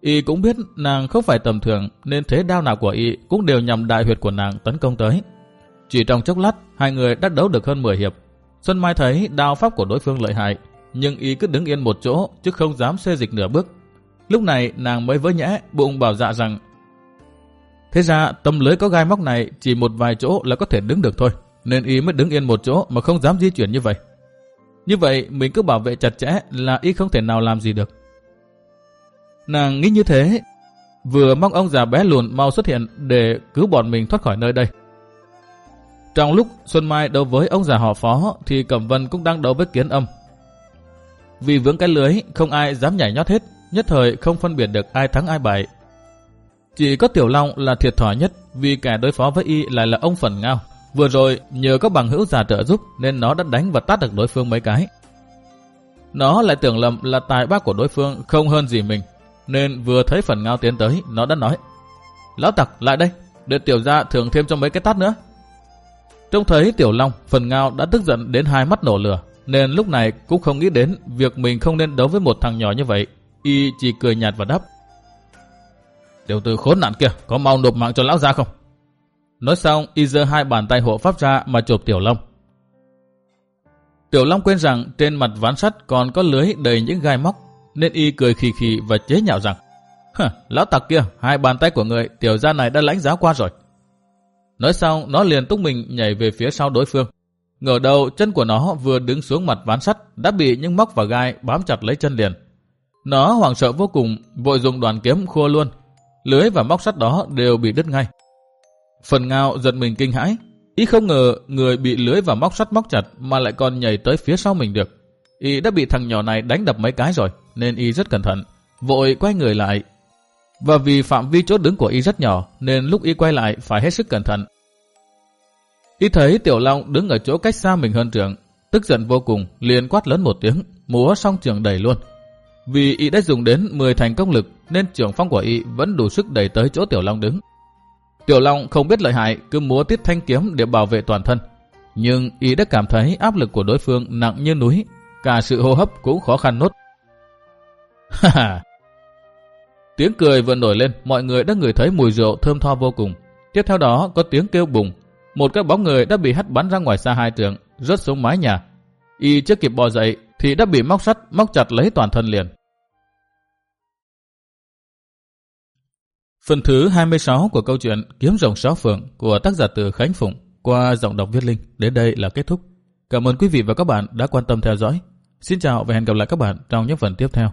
Y cũng biết nàng không phải tầm thường, nên thế đao nào của y cũng đều nhằm đại huyệt của nàng tấn công tới. Chỉ trong chốc lát, hai người đã đấu được hơn 10 hiệp. Xuân Mai thấy đao pháp của đối phương lợi hại, nhưng y cứ đứng yên một chỗ chứ không dám xê dịch nửa bước. Lúc này nàng mới với nhẽ bụng bảo dạ rằng Thế ra tâm lưới có gai móc này chỉ một vài chỗ là có thể đứng được thôi, nên y mới đứng yên một chỗ mà không dám di chuyển như vậy. Như vậy mình cứ bảo vệ chặt chẽ là y không thể nào làm gì được. Nàng nghĩ như thế, vừa mong ông già bé lùn mau xuất hiện để cứu bọn mình thoát khỏi nơi đây. Trong lúc Xuân Mai đấu với ông già họ phó thì Cẩm Vân cũng đang đấu với kiến âm. Vì vướng cái lưới, không ai dám nhảy nhót hết, nhất thời không phân biệt được ai thắng ai bại. Chỉ có Tiểu Long là thiệt thòi nhất vì kẻ đối phó với y lại là ông Phần Ngao. Vừa rồi nhờ có bằng hữu già trợ giúp nên nó đã đánh và tát được đối phương mấy cái. Nó lại tưởng lầm là tài bác của đối phương không hơn gì mình. Nên vừa thấy Phần Ngao tiến tới, nó đã nói Lão tặc lại đây, để tiểu gia thưởng thêm cho mấy cái tát nữa. Trông thấy Tiểu Long, Phần Ngao đã tức giận đến hai mắt nổ lửa. Nên lúc này cũng không nghĩ đến việc mình không nên đấu với một thằng nhỏ như vậy. Y chỉ cười nhạt và đáp Tiểu tử khốn nạn kia, có mau nộp mạng cho lão ra không? Nói xong, y giơ hai bàn tay hộ pháp ra mà chụp Tiểu Long. Tiểu Long quên rằng trên mặt ván sắt còn có lưới đầy những gai móc, nên y cười khì khì và chế nhạo rằng Hả, lão tặc kia, hai bàn tay của người tiểu gia này đã lãnh giá qua rồi. Nói xong, nó liền túc mình nhảy về phía sau đối phương. Ngờ đầu, chân của nó vừa đứng xuống mặt ván sắt đã bị những móc và gai bám chặt lấy chân liền. Nó hoảng sợ vô cùng, vội dùng đoàn kiếm khua luôn. Lưới và móc sắt đó đều bị đứt ngay. Phần ngao giật mình kinh hãi. Ý không ngờ người bị lưới và móc sắt móc chặt mà lại còn nhảy tới phía sau mình được. Y đã bị thằng nhỏ này đánh đập mấy cái rồi, nên Y rất cẩn thận. Vội quay người lại. Và vì phạm vi chốt đứng của Y rất nhỏ, nên lúc Y quay lại phải hết sức cẩn thận. Y thấy Tiểu Long đứng ở chỗ cách xa mình hơn trường, tức giận vô cùng, liền quát lớn một tiếng, múa xong trường đẩy luôn. Vì y đã dùng đến 10 thành công lực nên trưởng phong của y vẫn đủ sức đẩy tới chỗ Tiểu Long đứng. Tiểu Long không biết lợi hại cứ múa tiết thanh kiếm để bảo vệ toàn thân. Nhưng y đã cảm thấy áp lực của đối phương nặng như núi, cả sự hô hấp cũng khó khăn nốt. [LAUGHS] Ha ha! Tiếng cười vừa nổi lên, mọi người đã ngửi thấy mùi rượu thơm tho vô cùng. Tiếp theo đó có tiếng kêu bùng. Một cái bóng người đã bị hất bắn ra ngoài xa hai trường, rớt xuống mái nhà. Y chưa kịp bò dậy thì đã bị móc sắt móc chặt lấy toàn thân liền. Phần thứ 26 của câu chuyện Kiếm rồng sáu phượng của tác giả từ Khánh Phụng qua giọng đọc viết linh đến đây là kết thúc. Cảm ơn quý vị và các bạn đã quan tâm theo dõi. Xin chào và hẹn gặp lại các bạn trong những phần tiếp theo.